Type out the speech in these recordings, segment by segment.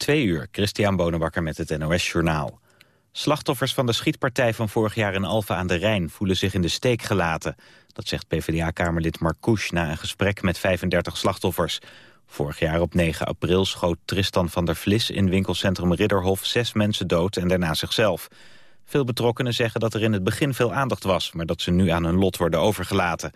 Twee uur, Christian Bonenbakker met het NOS Journaal. Slachtoffers van de schietpartij van vorig jaar in Alfa aan de Rijn... voelen zich in de steek gelaten. Dat zegt PvdA-kamerlid Marcouch na een gesprek met 35 slachtoffers. Vorig jaar op 9 april schoot Tristan van der Vlis... in winkelcentrum Ridderhof zes mensen dood en daarna zichzelf. Veel betrokkenen zeggen dat er in het begin veel aandacht was... maar dat ze nu aan hun lot worden overgelaten.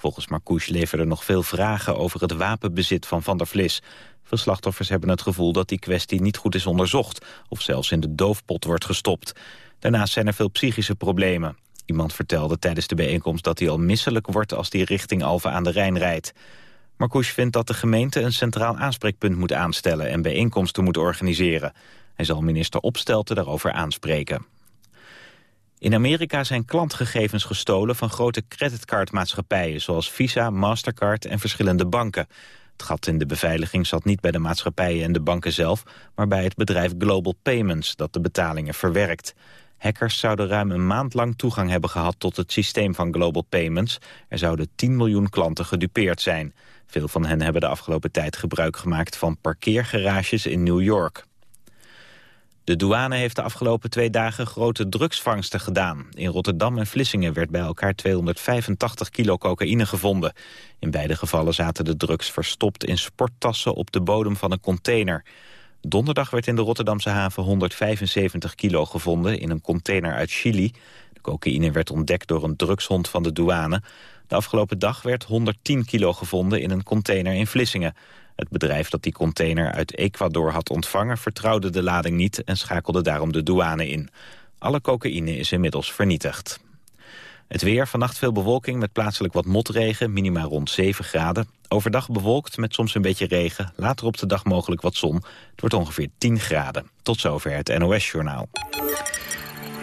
Volgens Marcouch leverden nog veel vragen over het wapenbezit van Van der Vlis. Veel slachtoffers hebben het gevoel dat die kwestie niet goed is onderzocht... of zelfs in de doofpot wordt gestopt. Daarnaast zijn er veel psychische problemen. Iemand vertelde tijdens de bijeenkomst dat hij al misselijk wordt... als hij richting Alphen aan de Rijn rijdt. Marcouch vindt dat de gemeente een centraal aanspreekpunt moet aanstellen... en bijeenkomsten moet organiseren. Hij zal minister Opstelten daarover aanspreken. In Amerika zijn klantgegevens gestolen van grote creditcardmaatschappijen... zoals Visa, Mastercard en verschillende banken. Het gat in de beveiliging zat niet bij de maatschappijen en de banken zelf... maar bij het bedrijf Global Payments dat de betalingen verwerkt. Hackers zouden ruim een maand lang toegang hebben gehad tot het systeem van Global Payments. Er zouden 10 miljoen klanten gedupeerd zijn. Veel van hen hebben de afgelopen tijd gebruik gemaakt van parkeergarages in New York. De douane heeft de afgelopen twee dagen grote drugsvangsten gedaan. In Rotterdam en Vlissingen werd bij elkaar 285 kilo cocaïne gevonden. In beide gevallen zaten de drugs verstopt in sporttassen op de bodem van een container. Donderdag werd in de Rotterdamse haven 175 kilo gevonden in een container uit Chili. De cocaïne werd ontdekt door een drugshond van de douane. De afgelopen dag werd 110 kilo gevonden in een container in Vlissingen. Het bedrijf dat die container uit Ecuador had ontvangen... vertrouwde de lading niet en schakelde daarom de douane in. Alle cocaïne is inmiddels vernietigd. Het weer, vannacht veel bewolking met plaatselijk wat motregen, minima rond 7 graden. Overdag bewolkt met soms een beetje regen, later op de dag mogelijk wat zon. Het wordt ongeveer 10 graden. Tot zover het NOS-journaal.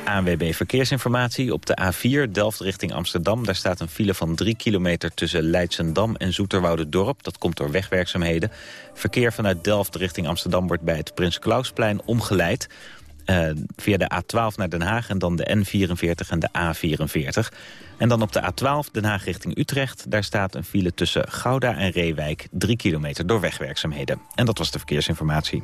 ANWB Verkeersinformatie op de A4 Delft richting Amsterdam. Daar staat een file van 3 kilometer tussen Leidsendam en Dorp. Dat komt door wegwerkzaamheden. Verkeer vanuit Delft richting Amsterdam wordt bij het Prins Klausplein omgeleid. Uh, via de A12 naar Den Haag en dan de N44 en de A44. En dan op de A12 Den Haag richting Utrecht. Daar staat een file tussen Gouda en Reewijk. 3 kilometer door wegwerkzaamheden. En dat was de verkeersinformatie.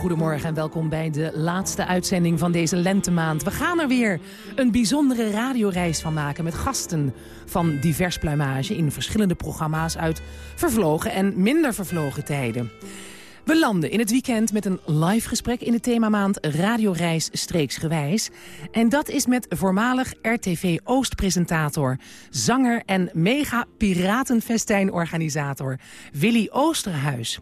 Goedemorgen en welkom bij de laatste uitzending van deze lentemaand. We gaan er weer een bijzondere radioreis van maken met gasten van divers pluimage in verschillende programma's uit vervlogen en minder vervlogen tijden. We landen in het weekend met een live gesprek in de themamaand Radioreis Streeksgewijs. En dat is met voormalig RTV Oost-presentator, zanger en mega-piratenfestijnorganisator Willy Oosterhuis.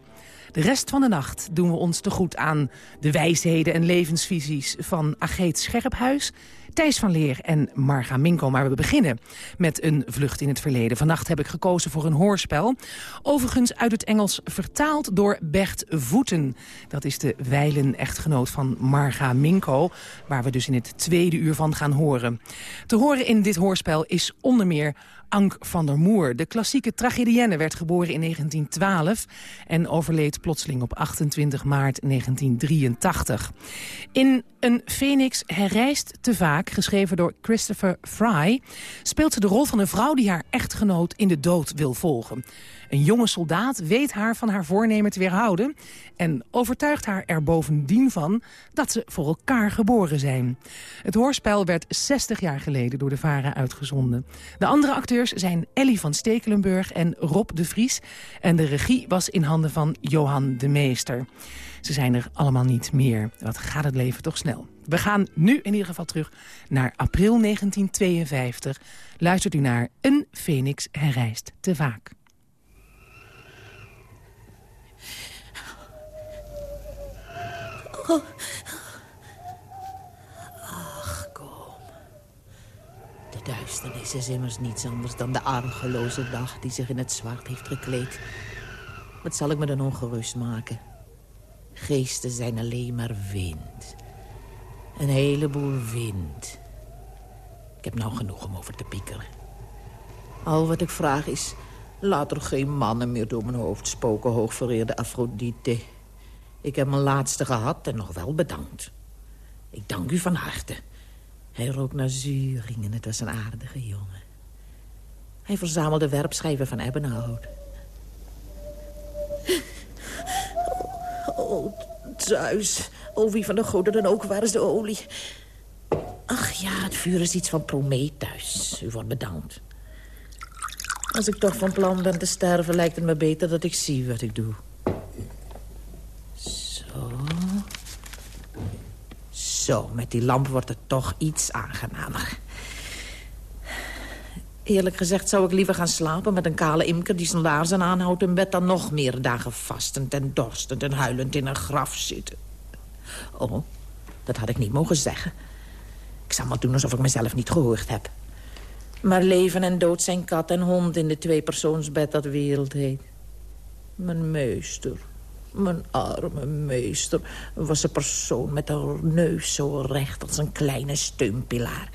De rest van de nacht doen we ons te goed aan de wijsheden en levensvisies van Ageet Scherphuis... Thijs van Leer en Marga Minko. Maar we beginnen met een vlucht in het verleden. Vannacht heb ik gekozen voor een hoorspel. Overigens uit het Engels vertaald door Bert Voeten. Dat is de wijlen-echtgenoot van Marga Minko... waar we dus in het tweede uur van gaan horen. Te horen in dit hoorspel is onder meer Ank van der Moer. De klassieke tragedienne werd geboren in 1912 en overleed plotseling op 28 maart 1983. In Een Phoenix herrijst te vaak, geschreven door Christopher Fry... speelt ze de rol van een vrouw die haar echtgenoot in de dood wil volgen. Een jonge soldaat weet haar van haar voornemen te weerhouden... en overtuigt haar er bovendien van dat ze voor elkaar geboren zijn. Het hoorspel werd 60 jaar geleden door de VARA uitgezonden. De andere acteurs zijn Ellie van Stekelenburg en Rob de Vries... en de regie was in handen van Johan de Meester. Ze zijn er allemaal niet meer. Wat gaat het leven toch snel. We gaan nu in ieder geval terug naar april 1952. Luistert u naar Een Phoenix herrijst te vaak. Ach, kom. De duisternis is immers niets anders dan de argeloze dag... die zich in het zwart heeft gekleed. Wat zal ik me dan ongerust maken? Geesten zijn alleen maar wind. Een heleboel wind. Ik heb nou genoeg om over te piekeren. Al wat ik vraag is... laat er geen mannen meer door mijn hoofd spoken, hoogvereerde Afrodite. Ik heb mijn laatste gehad en nog wel bedankt. Ik dank u van harte. Hij rook naar zuring en het was een aardige jongen. Hij verzamelde werpschijven van ebbenhout. Oh, Zeus. Oh, wie van de goden dan ook, waar is de olie? Ach ja, het vuur is iets van Prometheus. U wordt bedankt. Als ik toch van plan ben te sterven, lijkt het me beter dat ik zie wat ik doe. Zo. Zo, met die lamp wordt het toch iets aangenamer. Eerlijk gezegd zou ik liever gaan slapen met een kale imker... die zijn laarzen aanhoudt in bed dan nog meer dagen vastend en dorstend... en huilend in een graf zitten. Oh, dat had ik niet mogen zeggen. Ik zal maar doen alsof ik mezelf niet gehoord heb. Maar leven en dood zijn kat en hond in de tweepersoonsbed dat wereld heet. Mijn meester, mijn arme meester, was een persoon met een neus zo recht als een kleine steunpilaar.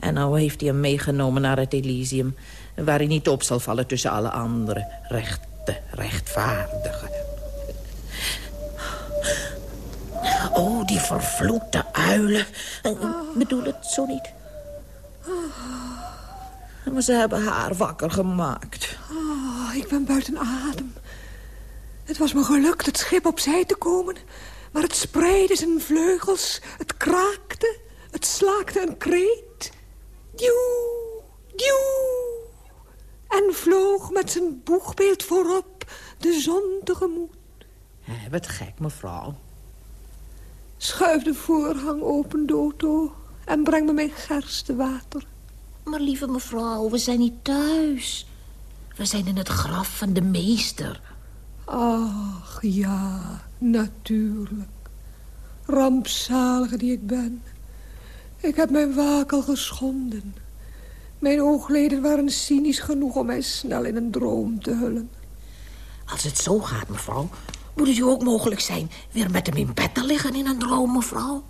En nou heeft hij hem meegenomen naar het Elysium... waar hij niet op zal vallen tussen alle andere rechte, rechtvaardigen. Oh, die vervloekte uilen. Ik bedoel het zo niet. Maar ze hebben haar wakker gemaakt. Oh, ik ben buiten adem. Het was me gelukt het schip opzij te komen. Maar het spreidde zijn vleugels, het kraakte, het slaakte een kreet. Djoe, djoe. En vloog met zijn boegbeeld voorop de zon tegemoet. Hé, wat gek, mevrouw. Schuif de voorhang open, Doto, en breng me mijn gerstewater. Maar lieve mevrouw, we zijn niet thuis. We zijn in het graf van de meester. Ach, ja, natuurlijk. Rampzalige die ik ben. Ik heb mijn wakel geschonden. Mijn oogleden waren cynisch genoeg om mij snel in een droom te hullen. Als het zo gaat, mevrouw, moet het u ook mogelijk zijn... weer met hem in bed te liggen in een droom, mevrouw.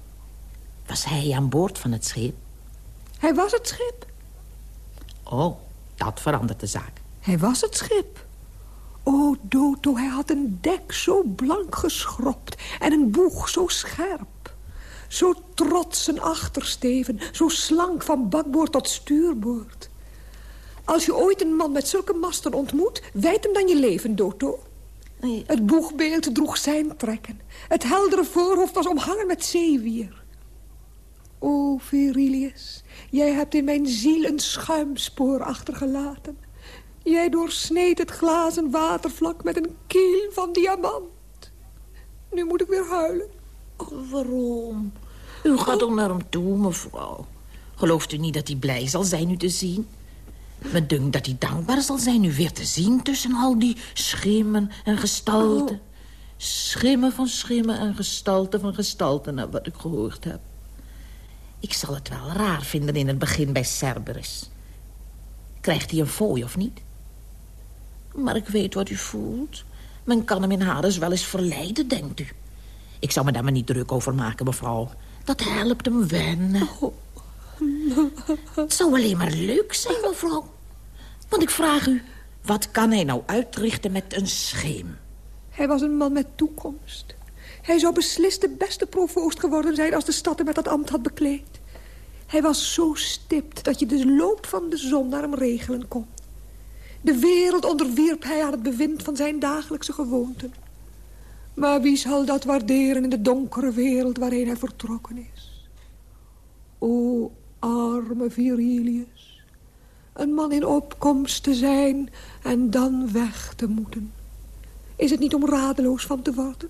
Was hij aan boord van het schip? Hij was het schip. Oh, dat verandert de zaak. Hij was het schip. O, Doto, hij had een dek zo blank geschropt... en een boeg zo scherp. Zo trots een achtersteven, zo slank van bakboord tot stuurboord. Als je ooit een man met zulke masten ontmoet... wijd hem dan je leven, Doto. Nee. Het boegbeeld droeg zijn trekken. Het heldere voorhoofd was omhangen met zeewier. O, Virilius, jij hebt in mijn ziel een schuimspoor achtergelaten. Jij doorsneed het glazen watervlak met een kiel van diamant. Nu moet ik weer huilen. Oh, waarom? U gaat toch naar hem toe, mevrouw. Gelooft u niet dat hij blij zal zijn u te zien? Me dunkt dat hij dankbaar zal zijn u weer te zien... tussen al die schimmen en gestalten. Schimmen van schimmen en gestalten van gestalten... naar wat ik gehoord heb. Ik zal het wel raar vinden in het begin bij Cerberus. Krijgt hij een fooi of niet? Maar ik weet wat u voelt. Men kan hem in Hades wel eens verleiden, denkt u. Ik zou me daar maar niet druk over maken, mevrouw. Dat helpt hem wennen. Het zou alleen maar leuk zijn, mevrouw. Want ik vraag u, wat kan hij nou uitrichten met een scheem? Hij was een man met toekomst. Hij zou beslist de beste provoost geworden zijn... als de stad hem met dat ambt had bekleed. Hij was zo stipt dat je de loop van de zon naar hem regelen kon. De wereld onderwierp hij aan het bewind van zijn dagelijkse gewoonten. Maar wie zal dat waarderen in de donkere wereld waarheen hij vertrokken is? O, arme Virilius. Een man in opkomst te zijn en dan weg te moeten. Is het niet om radeloos van te worden?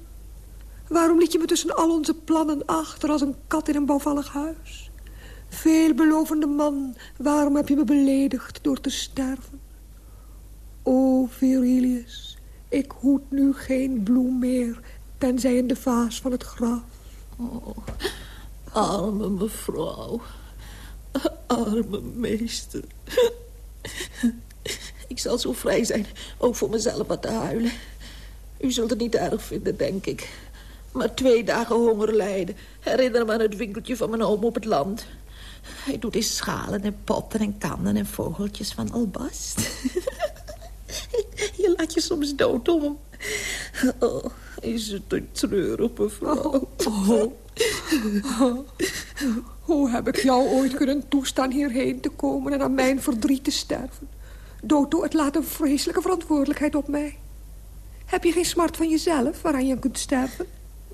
Waarom liet je me tussen al onze plannen achter als een kat in een bouwvallig huis? Veelbelovende man, waarom heb je me beledigd door te sterven? O, Virilius, ik hoed nu geen bloem meer... tenzij in de vaas van het graf. Oh, arme mevrouw. Arme meester. Ik zal zo vrij zijn ook voor mezelf wat te huilen. U zult het niet erg vinden, denk ik. Maar twee dagen honger lijden. Herinner me aan het winkeltje van mijn oom op het land. Hij doet in schalen en potten en kannen en vogeltjes van albast. je laat je soms dood om. Oh, is het een treurig, mevrouw. Oh. Hoe heb ik jou ooit kunnen toestaan hierheen te komen... en aan mijn verdriet te sterven? Doto, het laat een vreselijke verantwoordelijkheid op mij. Heb je geen smart van jezelf waaraan je kunt sterven?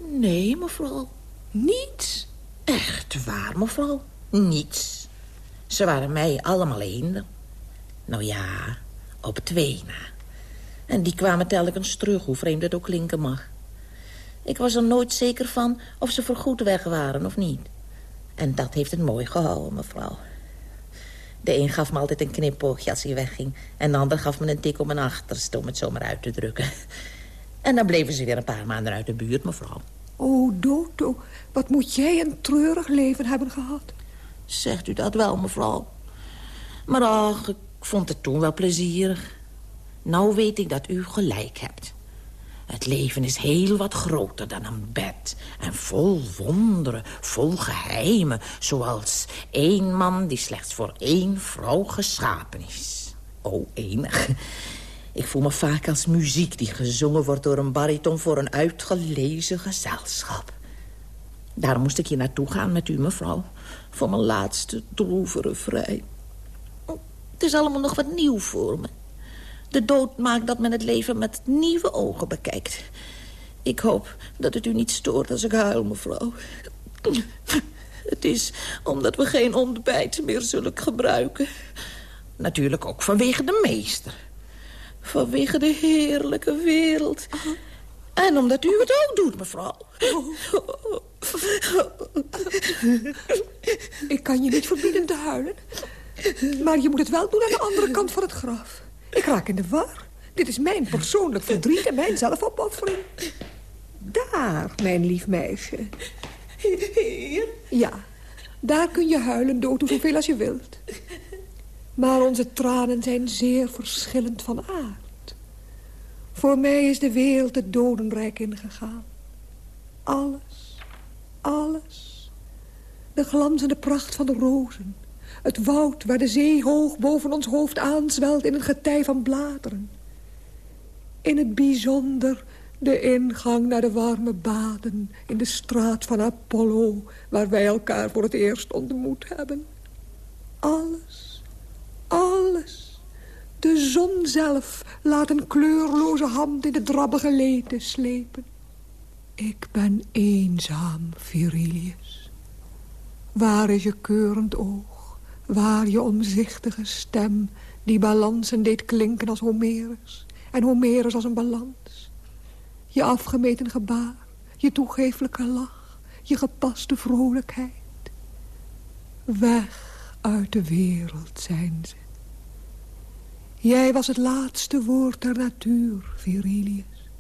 Nee, mevrouw. Niets? Echt waar, mevrouw. Niets. Ze waren mij allemaal eenden. Nou ja, op twee na. En die kwamen telkens terug, hoe vreemd het ook klinken mag. Ik was er nooit zeker van of ze voorgoed weg waren of niet. En dat heeft het mooi gehouden, mevrouw. De een gaf me altijd een knipoogje als hij wegging... en de ander gaf me een tik op mijn achterste om het zomaar uit te drukken. En dan bleven ze weer een paar maanden uit de buurt, mevrouw. Oh, Doto, wat moet jij een treurig leven hebben gehad. Zegt u dat wel, mevrouw? Maar ach, ik vond het toen wel plezierig. Nou weet ik dat u gelijk hebt. Het leven is heel wat groter dan een bed. En vol wonderen, vol geheimen. Zoals één man die slechts voor één vrouw geschapen is. O, enig. Ik voel me vaak als muziek die gezongen wordt door een bariton... voor een uitgelezen gezelschap. Daarom moest ik hier naartoe gaan met u, mevrouw. Voor mijn laatste droeve vrij. Het is allemaal nog wat nieuw voor me. De dood maakt dat men het leven met nieuwe ogen bekijkt. Ik hoop dat het u niet stoort als ik huil, mevrouw. Het is omdat we geen ontbijt meer zullen gebruiken. Natuurlijk ook vanwege de meester. Vanwege de heerlijke wereld. En omdat u het ook doet, mevrouw. Ik kan je niet verbieden te huilen. Maar je moet het wel doen aan de andere kant van het graf. Ik raak in de war. Dit is mijn persoonlijk verdriet en mijn zelfopoffering. Daar, mijn lief meisje. Hier? Ja, daar kun je huilen, dood, zoveel als je wilt. Maar onze tranen zijn zeer verschillend van aard. Voor mij is de wereld het dodenrijk ingegaan. Alles, alles. De glanzende pracht van de rozen. Het woud waar de zee hoog boven ons hoofd aanzwelt in een getij van bladeren. In het bijzonder de ingang naar de warme baden in de straat van Apollo... waar wij elkaar voor het eerst ontmoet hebben. Alles, alles. De zon zelf laat een kleurloze hand in de drabbige leten slepen. Ik ben eenzaam, Virilius. Waar is je keurend oog? Waar je omzichtige stem die balansen deed klinken als Homerus... en Homerus als een balans? Je afgemeten gebaar, je toegeeflijke lach... je gepaste vrolijkheid. Weg uit de wereld zijn ze. Jij was het laatste woord der natuur, Virilius.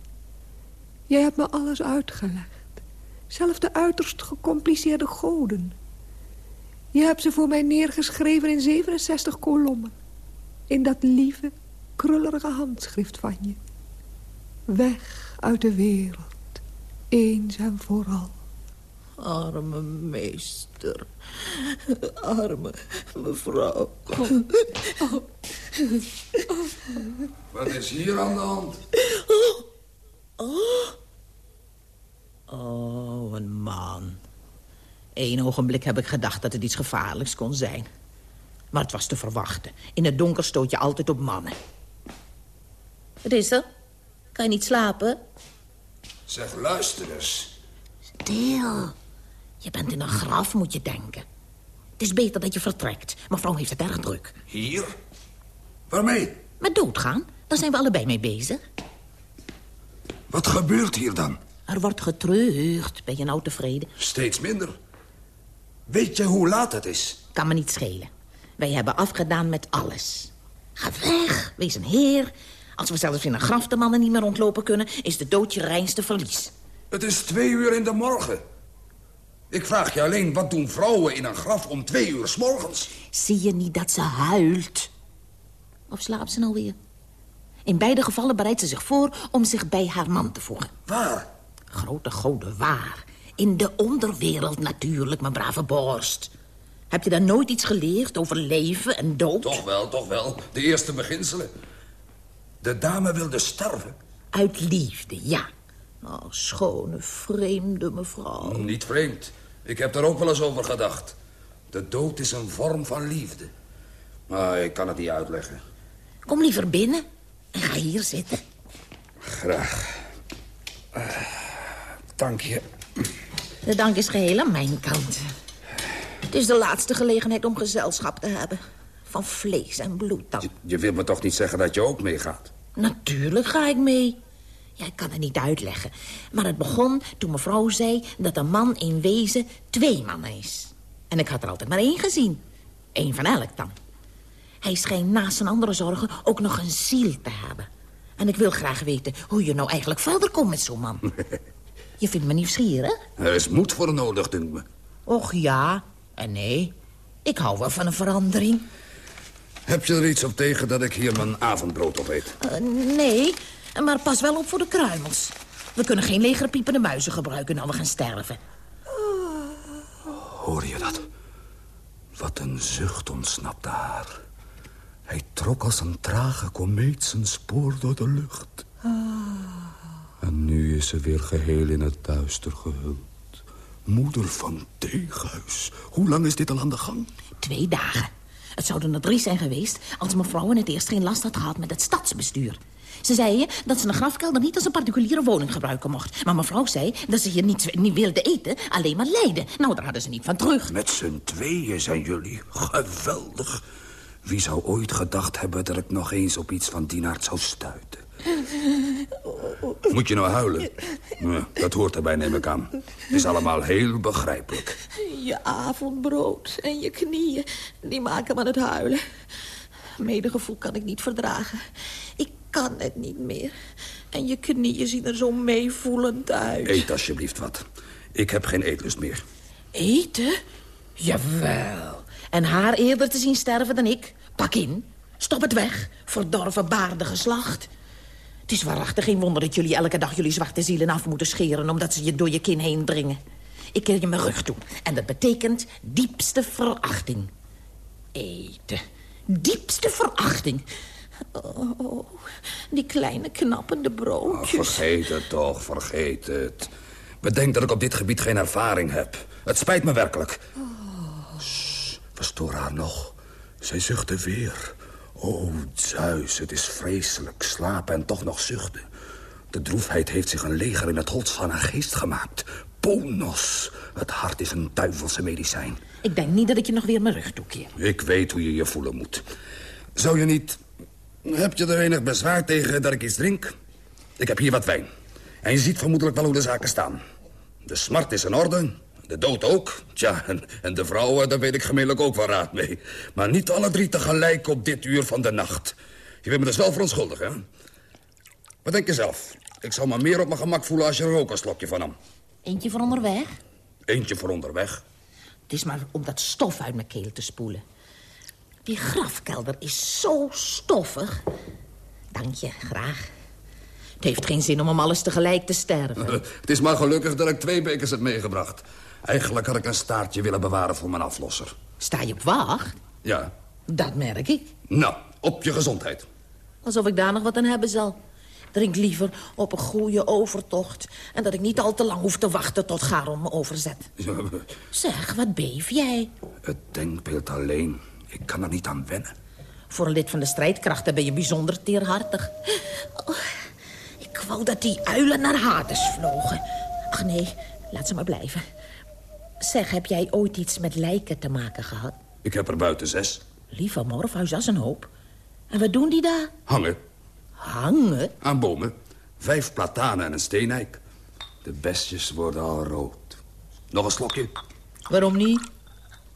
Jij hebt me alles uitgelegd. Zelfs de uiterst gecompliceerde goden. Je hebt ze voor mij neergeschreven in 67 kolommen. In dat lieve, krullerige handschrift van je. Weg uit de wereld. Eens en vooral. Arme meester. Arme mevrouw. Wat is hier aan de hand? Oh, een man. Eén ogenblik heb ik gedacht dat het iets gevaarlijks kon zijn. Maar het was te verwachten. In het donker stoot je altijd op mannen. Wat is er? Kan je niet slapen? Zeg, luister eens. Stil. Je bent in een graf, moet je denken. Het is beter dat je vertrekt. Mevrouw heeft het erg druk. Hier? Waarmee? Met doodgaan, daar zijn we allebei mee bezig. Wat gebeurt hier dan? Er wordt getreurd. Ben je nou tevreden? Steeds minder. Weet je hoe laat het is? Kan me niet schelen. Wij hebben afgedaan met alles. Ga weg, wees een heer. Als we zelfs in een graf de mannen niet meer rondlopen kunnen... is de dood je reinste verlies. Het is twee uur in de morgen. Ik vraag je alleen, wat doen vrouwen in een graf om twee uur s morgens? Zie je niet dat ze huilt? Of slaapt ze nou weer? In beide gevallen bereidt ze zich voor om zich bij haar man te voegen. Waar? Grote goden waar. In de onderwereld natuurlijk, mijn brave borst. Heb je daar nooit iets geleerd over leven en dood? Toch wel, toch wel. De eerste beginselen. De dame wilde sterven. Uit liefde, ja. Oh, schone, vreemde mevrouw. Niet vreemd. Ik heb daar ook wel eens over gedacht. De dood is een vorm van liefde. Maar ik kan het niet uitleggen. Kom liever binnen en ga hier zitten. Graag. Uh, dank je. De dank is geheel aan mijn kant. Het is de laatste gelegenheid om gezelschap te hebben. Van vlees en bloed dan. Je, je wilt me toch niet zeggen dat je ook meegaat? Natuurlijk ga ik mee. Ja, ik kan het niet uitleggen. Maar het begon toen mevrouw zei dat een man in wezen twee mannen is. En ik had er altijd maar één gezien. Eén van elk dan. Hij schijnt naast zijn andere zorgen ook nog een ziel te hebben. En ik wil graag weten hoe je nou eigenlijk verder komt met zo'n man. Je vindt me nieuwsgierig? Er is moed voor nodig, denk me. Och ja, en nee. Ik hou wel van een verandering. Heb je er iets op tegen dat ik hier mijn avondbrood op eet? Uh, nee, maar pas wel op voor de kruimels. We kunnen geen legere piepende muizen gebruiken als we gaan sterven. Hoor je dat? Wat een zucht ontsnapte haar. Hij trok als een trage komeet zijn spoor door de lucht. En nu is ze weer geheel in het duister gehuld. Moeder van Teeghuis. Hoe lang is dit al aan de gang? Twee dagen. Het zouden er drie zijn geweest... als mevrouw in het eerst geen last had gehad met het stadsbestuur. Ze zei dat ze een grafkelder niet als een particuliere woning gebruiken mocht. Maar mevrouw zei dat ze hier niet, niet wilde eten, alleen maar lijden. Nou, daar hadden ze niet van terug. Met z'n tweeën zijn jullie. Geweldig. Wie zou ooit gedacht hebben dat ik nog eens op iets van die aard zou stuiten? Moet je nou huilen? Ja, dat hoort erbij, neem ik aan. Is allemaal heel begrijpelijk. Je avondbrood en je knieën, die maken me het huilen. Medegevoel kan ik niet verdragen. Ik kan het niet meer. En je knieën zien er zo meevoelend uit. Eet alsjeblieft wat. Ik heb geen eetlust meer. Eten? Jawel. En haar eerder te zien sterven dan ik? Pak in. Stop het weg. Verdorven baarde geslacht. Het is waarachtig geen wonder dat jullie elke dag jullie zwarte zielen af moeten scheren... omdat ze je door je kin heen dringen. Ik keer je mijn rug toe. En dat betekent diepste verachting. Eten. Diepste verachting. Oh, oh, die kleine knappende broodjes. Oh, vergeet het toch, vergeet het. Bedenk dat ik op dit gebied geen ervaring heb. Het spijt me werkelijk. Oh. Shh, verstoor haar nog. Zij zuchtte weer. Oh, Zeus, het is vreselijk. Slapen en toch nog zuchten. De droefheid heeft zich een leger in het holst van haar geest gemaakt. Ponos. Het hart is een duivelse medicijn. Ik denk niet dat ik je nog weer mijn rug toekeer. Ik weet hoe je je voelen moet. Zou je niet... Heb je er enig bezwaar tegen dat ik iets drink? Ik heb hier wat wijn. En je ziet vermoedelijk wel hoe de zaken staan. De smart is in orde, de dood ook. Tja, en, en de vrouwen, daar weet ik gemeenlijk ook wel raad mee. Maar niet alle drie tegelijk op dit uur van de nacht. Je bent me dus wel verontschuldigen, hè? Wat denk je zelf? Ik zal me meer op mijn gemak voelen als je er ook een slokje van nam. Eentje voor onderweg? Eentje voor onderweg. Het is maar om dat stof uit mijn keel te spoelen. Die grafkelder is zo stoffig. Dank je, graag. Het heeft geen zin om om alles tegelijk te sterven. Het is maar gelukkig dat ik twee bekers heb meegebracht. Eigenlijk had ik een staartje willen bewaren voor mijn aflosser. Sta je op wacht? Ja. Dat merk ik. Nou, op je gezondheid. Alsof ik daar nog wat aan hebben zal. Drink liever op een goede overtocht. En dat ik niet al te lang hoef te wachten tot Garon me overzet. Zeg, wat beef jij? Het denkbeeld alleen. Ik kan er niet aan wennen. Voor een lid van de strijdkrachten ben je bijzonder teerhartig. Oh, ik wou dat die uilen naar Hades vlogen. Ach nee, laat ze maar blijven. Zeg, heb jij ooit iets met lijken te maken gehad? Ik heb er buiten zes. Lieve Morfhuis, als een hoop. En wat doen die daar? Hangen. Hangen? Aan bomen. Vijf platanen en een steenijk. De bestjes worden al rood. Nog een slokje? Waarom niet?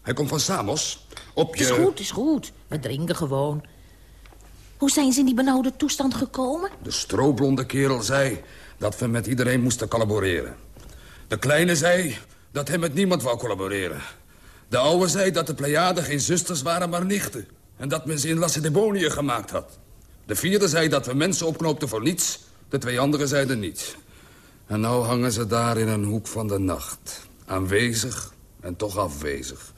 Hij komt van Samos. Op je... Is goed, is goed. We drinken gewoon. Hoe zijn ze in die benauwde toestand gekomen? De stroblonde kerel zei dat we met iedereen moesten collaboreren. De kleine zei dat hij met niemand wou collaboreren. De oude zei dat de Pleiaden geen zusters waren, maar nichten. En dat men ze in Lacedemonië gemaakt had. De vierde zei dat we mensen opknoopten voor niets. De twee anderen zeiden niet. En nou hangen ze daar in een hoek van de nacht. Aanwezig en toch afwezig.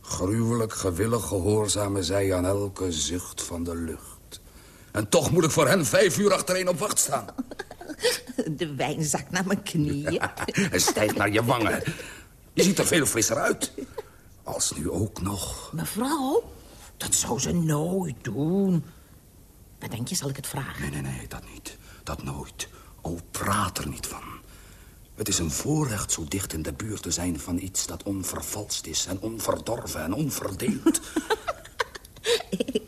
Gruwelijk gewillig gehoorzamen zij aan elke zucht van de lucht. En toch moet ik voor hen vijf uur achtereen op wacht staan. De wijn zakt naar mijn knieën. Hij stijgt naar je wangen. Je ziet er veel frisser uit. Als nu ook nog. Mevrouw, dat zou ze nooit doen. Wat denk je, zal ik het vragen? Nee, nee, nee, dat niet. Dat nooit. Oh, praat er niet van. Het is een voorrecht zo dicht in de buurt te zijn van iets dat onvervalst is... en onverdorven en onverdeeld.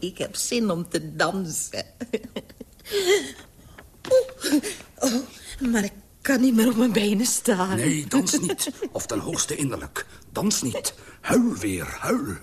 Ik heb zin om te dansen. Oeh, oh, maar ik kan niet meer op mijn benen staan. Nee, dans niet. Of ten hoogste innerlijk. Dans niet. Huil weer, huil.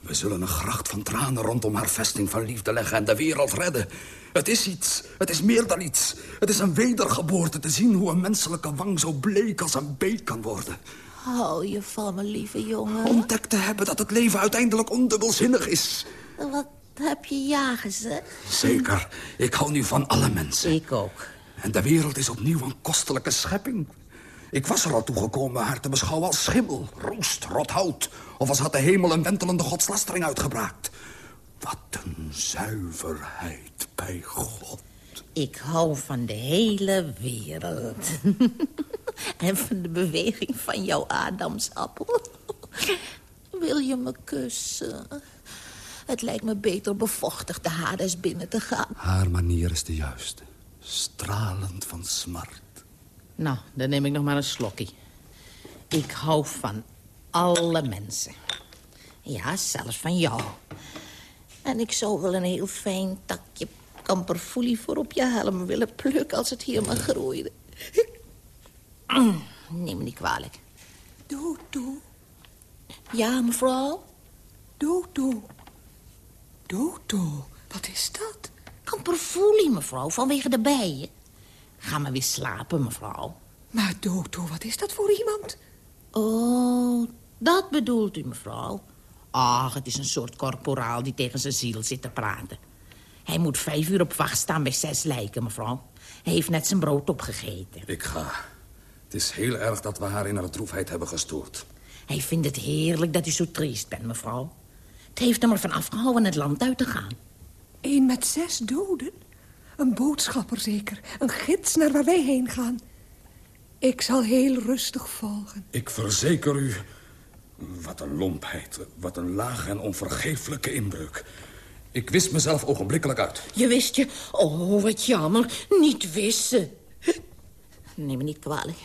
We zullen een gracht van tranen rondom haar vesting van liefde leggen... en de wereld redden. Het is iets. Het is meer dan iets. Het is een wedergeboorte te zien hoe een menselijke wang zo bleek als een beek kan worden. Hou je van me, lieve jongen. Ontdekt te hebben dat het leven uiteindelijk ondubbelzinnig is. Wat heb je ja gezegd? Zeker. Ik hou nu van alle mensen. Ik ook. En de wereld is opnieuw een kostelijke schepping. Ik was er al toe gekomen haar te beschouwen als schimmel, roest, rot hout... of als had de hemel een wentelende godslastering uitgebraakt. Wat een zuiverheid bij God. Ik hou van de hele wereld. en van de beweging van jouw Adamsappel. Wil je me kussen? Het lijkt me beter bevochtigd de Hades binnen te gaan. Haar manier is de juiste. Stralend van smart. Nou, dan neem ik nog maar een slokje. Ik hou van alle mensen. Ja, zelfs van jou. En ik zou wel een heel fijn takje kamperfoelie voor op je helm willen plukken... als het hier maar groeide. Neem me niet kwalijk. Dodo, Ja, mevrouw? Dodo. Dodo, wat is dat? Kamperfoelie, mevrouw, vanwege de bijen. Ga maar weer slapen, mevrouw. Maar Dodo, wat is dat voor iemand? Oh, dat bedoelt u, mevrouw? Ach, het is een soort korporaal die tegen zijn ziel zit te praten. Hij moet vijf uur op wacht staan bij zes lijken, mevrouw. Hij heeft net zijn brood opgegeten. Ik ga. Het is heel erg dat we haar in haar droefheid hebben gestoord. Hij vindt het heerlijk dat u zo triest bent, mevrouw. Het heeft hem ervan afgehouden het land uit te gaan. Eén met zes doden? Een boodschapper zeker. Een gids naar waar wij heen gaan. Ik zal heel rustig volgen. Ik verzeker u... Wat een lompheid. Wat een lage en onvergeeflijke indruk. Ik wist mezelf ogenblikkelijk uit. Je wist je... Oh, wat jammer. Niet wissen. Neem me niet kwalijk.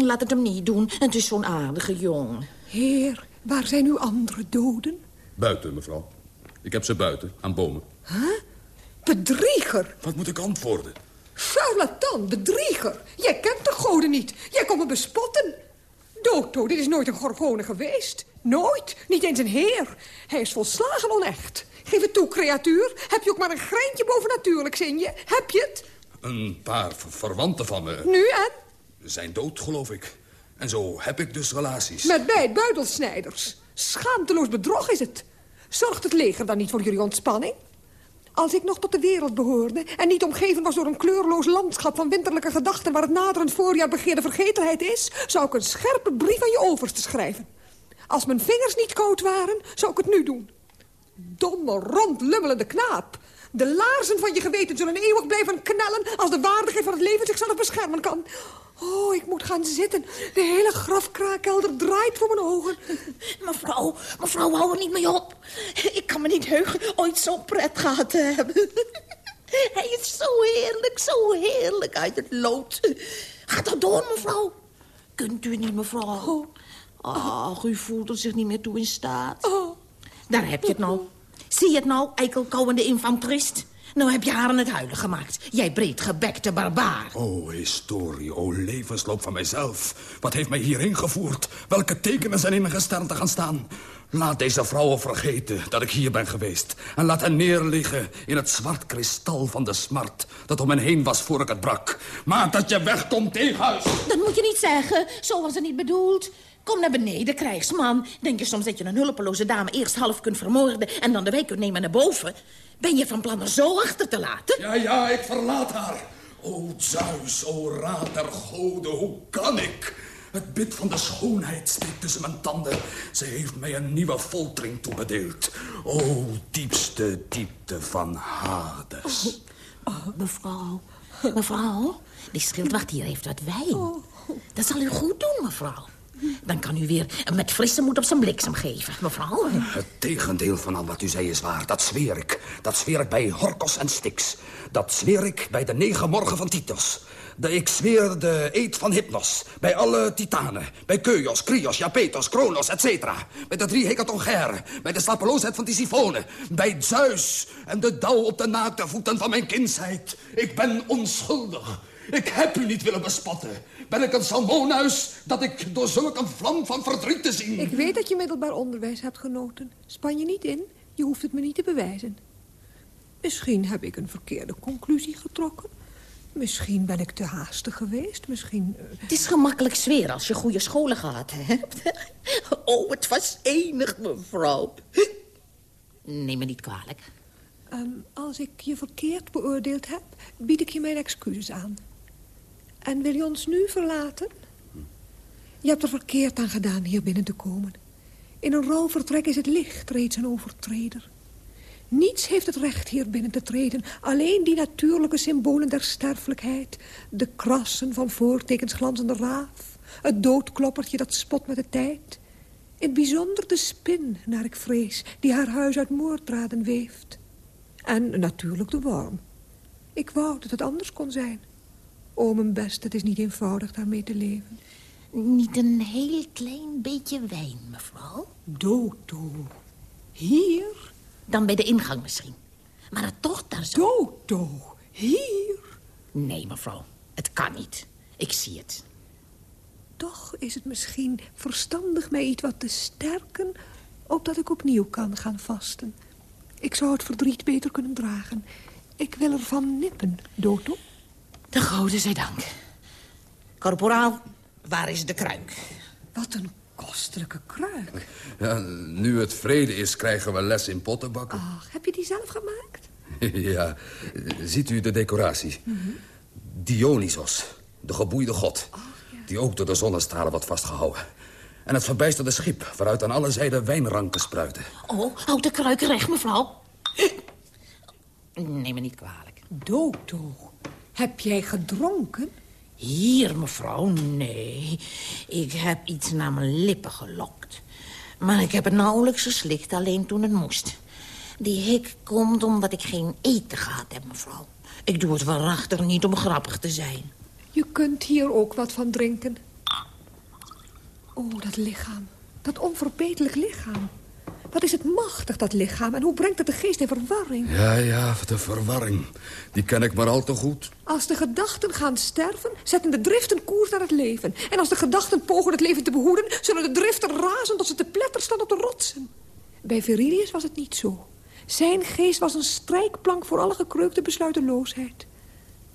Laat het hem niet doen. Het is zo'n aardige jongen. Heer, waar zijn uw andere doden? Buiten, mevrouw. Ik heb ze buiten, aan bomen. Bedrieger, Wat moet ik antwoorden? charlatan, bedrieger. Jij kent de goden niet. Jij komt me bespotten. Dodo, dit is nooit een gorgone geweest. Nooit, niet eens een heer. Hij is volslagen onecht. Geef het toe, creatuur. Heb je ook maar een greintje bovennatuurlijks in je? Heb je het? Een paar ver- verwanten van me Nu en? zijn dood, geloof ik. En zo heb ik dus relaties. Met beid buidelsnijders. Schaamteloos bedrog is het. Zorgt het leger dan niet voor jullie ontspanning? Als ik nog tot de wereld behoorde... en niet omgeven was door een kleurloos landschap van winterlijke gedachten... waar het naderend voorjaar begeerde vergetelheid is... zou ik een scherpe brief aan je overste schrijven. Als mijn vingers niet koud waren, zou ik het nu doen. Domme, rondlummelende knaap. De laarzen van je geweten zullen eeuwig blijven knellen... als de waardigheid van het leven zichzelf beschermen kan. Oh, ik moet gaan zitten. De hele grafkraakkelder draait voor mijn ogen. Mevrouw, mevrouw, hou er niet mee op. Ik kan me niet heugen ooit zo'n pret gehad te hebben. Hij is zo heerlijk, zo heerlijk uit het lood. Ga toch door, mevrouw. Kunt u niet, mevrouw? Ach, u voelt er zich niet meer toe in staat. Oh. Daar heb je het nou. Zie je het nou, eikelkouwende infanterist? Nou heb je haar aan het huilen gemaakt. Jij breedgebekte barbaar. O, historie, o, levensloop van mijzelf. Wat heeft mij hierheen gevoerd? Welke tekenen zijn in mijn gesternte gaan staan? Laat deze vrouwen vergeten dat ik hier ben geweest. En laat hen neerliggen in het zwart kristal van de smart... dat om hen heen was voor ik het brak. Maak dat je wegkomt, tegenhuis. Dat moet je niet zeggen. Zo was het niet bedoeld. Kom naar beneden, krijgsman. Denk je soms dat je een hulpeloze dame eerst half kunt vermoorden... en dan de wijk kunt nemen naar boven? Ben je van plan er zo achter te laten? Ja, ja, ik verlaat haar. O, Zeus, o, raad der goden, hoe kan ik? Het bit van de schoonheid steekt tussen mijn tanden. Ze heeft mij een nieuwe foltering toebedeeld. O, diepste diepte van Hades. Oh, mevrouw. Mevrouw, die schildwacht hier heeft wat wijn. Dat zal u goed doen, mevrouw. Dan kan u weer met frisse moed op zijn bliksem geven, mevrouw. Het tegendeel van al wat u zei is waar. Dat zweer ik. Dat zweer ik bij Horkos en Styx. Dat zweer ik bij de negen morgen van Titus. De, ik zweer de eed van Hypnos. Bij alle titanen. Bij Keuos, Krios, Japetos, Kronos, etc. Bij de drie hekatongeren. Bij de slapeloosheid van Tisiphone. Bij Zeus. En de dauw op de naakte voeten van mijn kindsheid. Ik ben onschuldig. Ik heb u niet willen bespotten. Ben ik een salmoonhuis dat ik door zulke vlam van verdriet te zien... Ik weet dat je middelbaar onderwijs hebt genoten. Span je niet in. Je hoeft het me niet te bewijzen. Misschien heb ik een verkeerde conclusie getrokken. Misschien ben ik te haastig geweest. Misschien... eh, Het is gemakkelijk zweren als je goede scholen gehad hebt. Oh, het was enig, mevrouw. Neem me niet kwalijk. ehm, als ik je verkeerd beoordeeld heb, bied ik je mijn excuses aan. En wil je ons nu verlaten? Je hebt er verkeerd aan gedaan hier binnen te komen. In een rouwvertrek is het licht reeds een overtreder. Niets heeft het recht hier binnen te treden. Alleen die natuurlijke symbolen der sterfelijkheid. De krassen van voortekens glanzende raaf. Het doodkloppertje dat spot met de tijd. In het bijzonder de spin, naar ik vrees, die haar huis uit moorddraden weeft. En natuurlijk de worm. Ik wou dat het anders kon zijn. O, mijn best, het is niet eenvoudig daarmee te leven. Niet een heel klein beetje wijn, mevrouw? Dodo. Hier? Dan bij de ingang misschien. Maar het toch daar zo... Dodo. Hier? Nee, mevrouw. Het kan niet. Ik zie het. Toch is het misschien verstandig mij iets wat te sterken... opdat ik opnieuw kan gaan vasten. Ik zou het verdriet beter kunnen dragen. Ik wil ervan nippen, Dodo. De goden zij dank. Korporaal, waar is de kruik? Wat een kostelijke kruik. Ja, nu het vrede is, krijgen we les in pottenbakken. Ach, heb je die zelf gemaakt? ja, ziet u de decoratie? Dionysos, de geboeide god. Die ook door de zonnestralen wordt vastgehouden. En het verbijsterde schip, waaruit aan alle zijden wijnranken spruiten. Oh, houd de kruik recht, mevrouw. Neem me niet kwalijk. Dodo, heb jij gedronken? Hier, mevrouw, nee. Ik heb iets naar mijn lippen gelokt. Maar ik heb het nauwelijks geslikt, alleen toen het moest. Die hik komt omdat ik geen eten gehad heb, mevrouw. Ik doe het waarachtig niet om grappig te zijn. Je kunt hier ook wat van drinken. Oh, dat lichaam. Dat onverbeterlijk lichaam. Wat is het machtig, dat lichaam. En hoe brengt het de geest in verwarring? Ja, ja, de verwarring. Die ken ik maar al te goed. Als de gedachten gaan sterven, zetten de driften koers naar het leven. En als de gedachten pogen het leven te behoeden... zullen de driften razen tot ze te pletter staan op de rotsen. Bij Virilius was het niet zo. Zijn geest was een strijkplank voor alle gekreukte besluiteloosheid.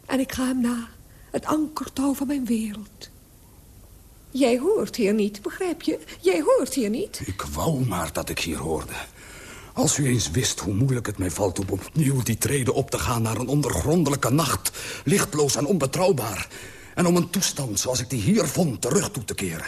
En ik ga hem na, het ankertouw van mijn wereld. Jij hoort hier niet, begrijp je? Jij hoort hier niet. Ik wou maar dat ik hier hoorde. Als u eens wist hoe moeilijk het mij valt om opnieuw die treden op te gaan... naar een ondergrondelijke nacht, lichtloos en onbetrouwbaar. En om een toestand zoals ik die hier vond terug toe te keren.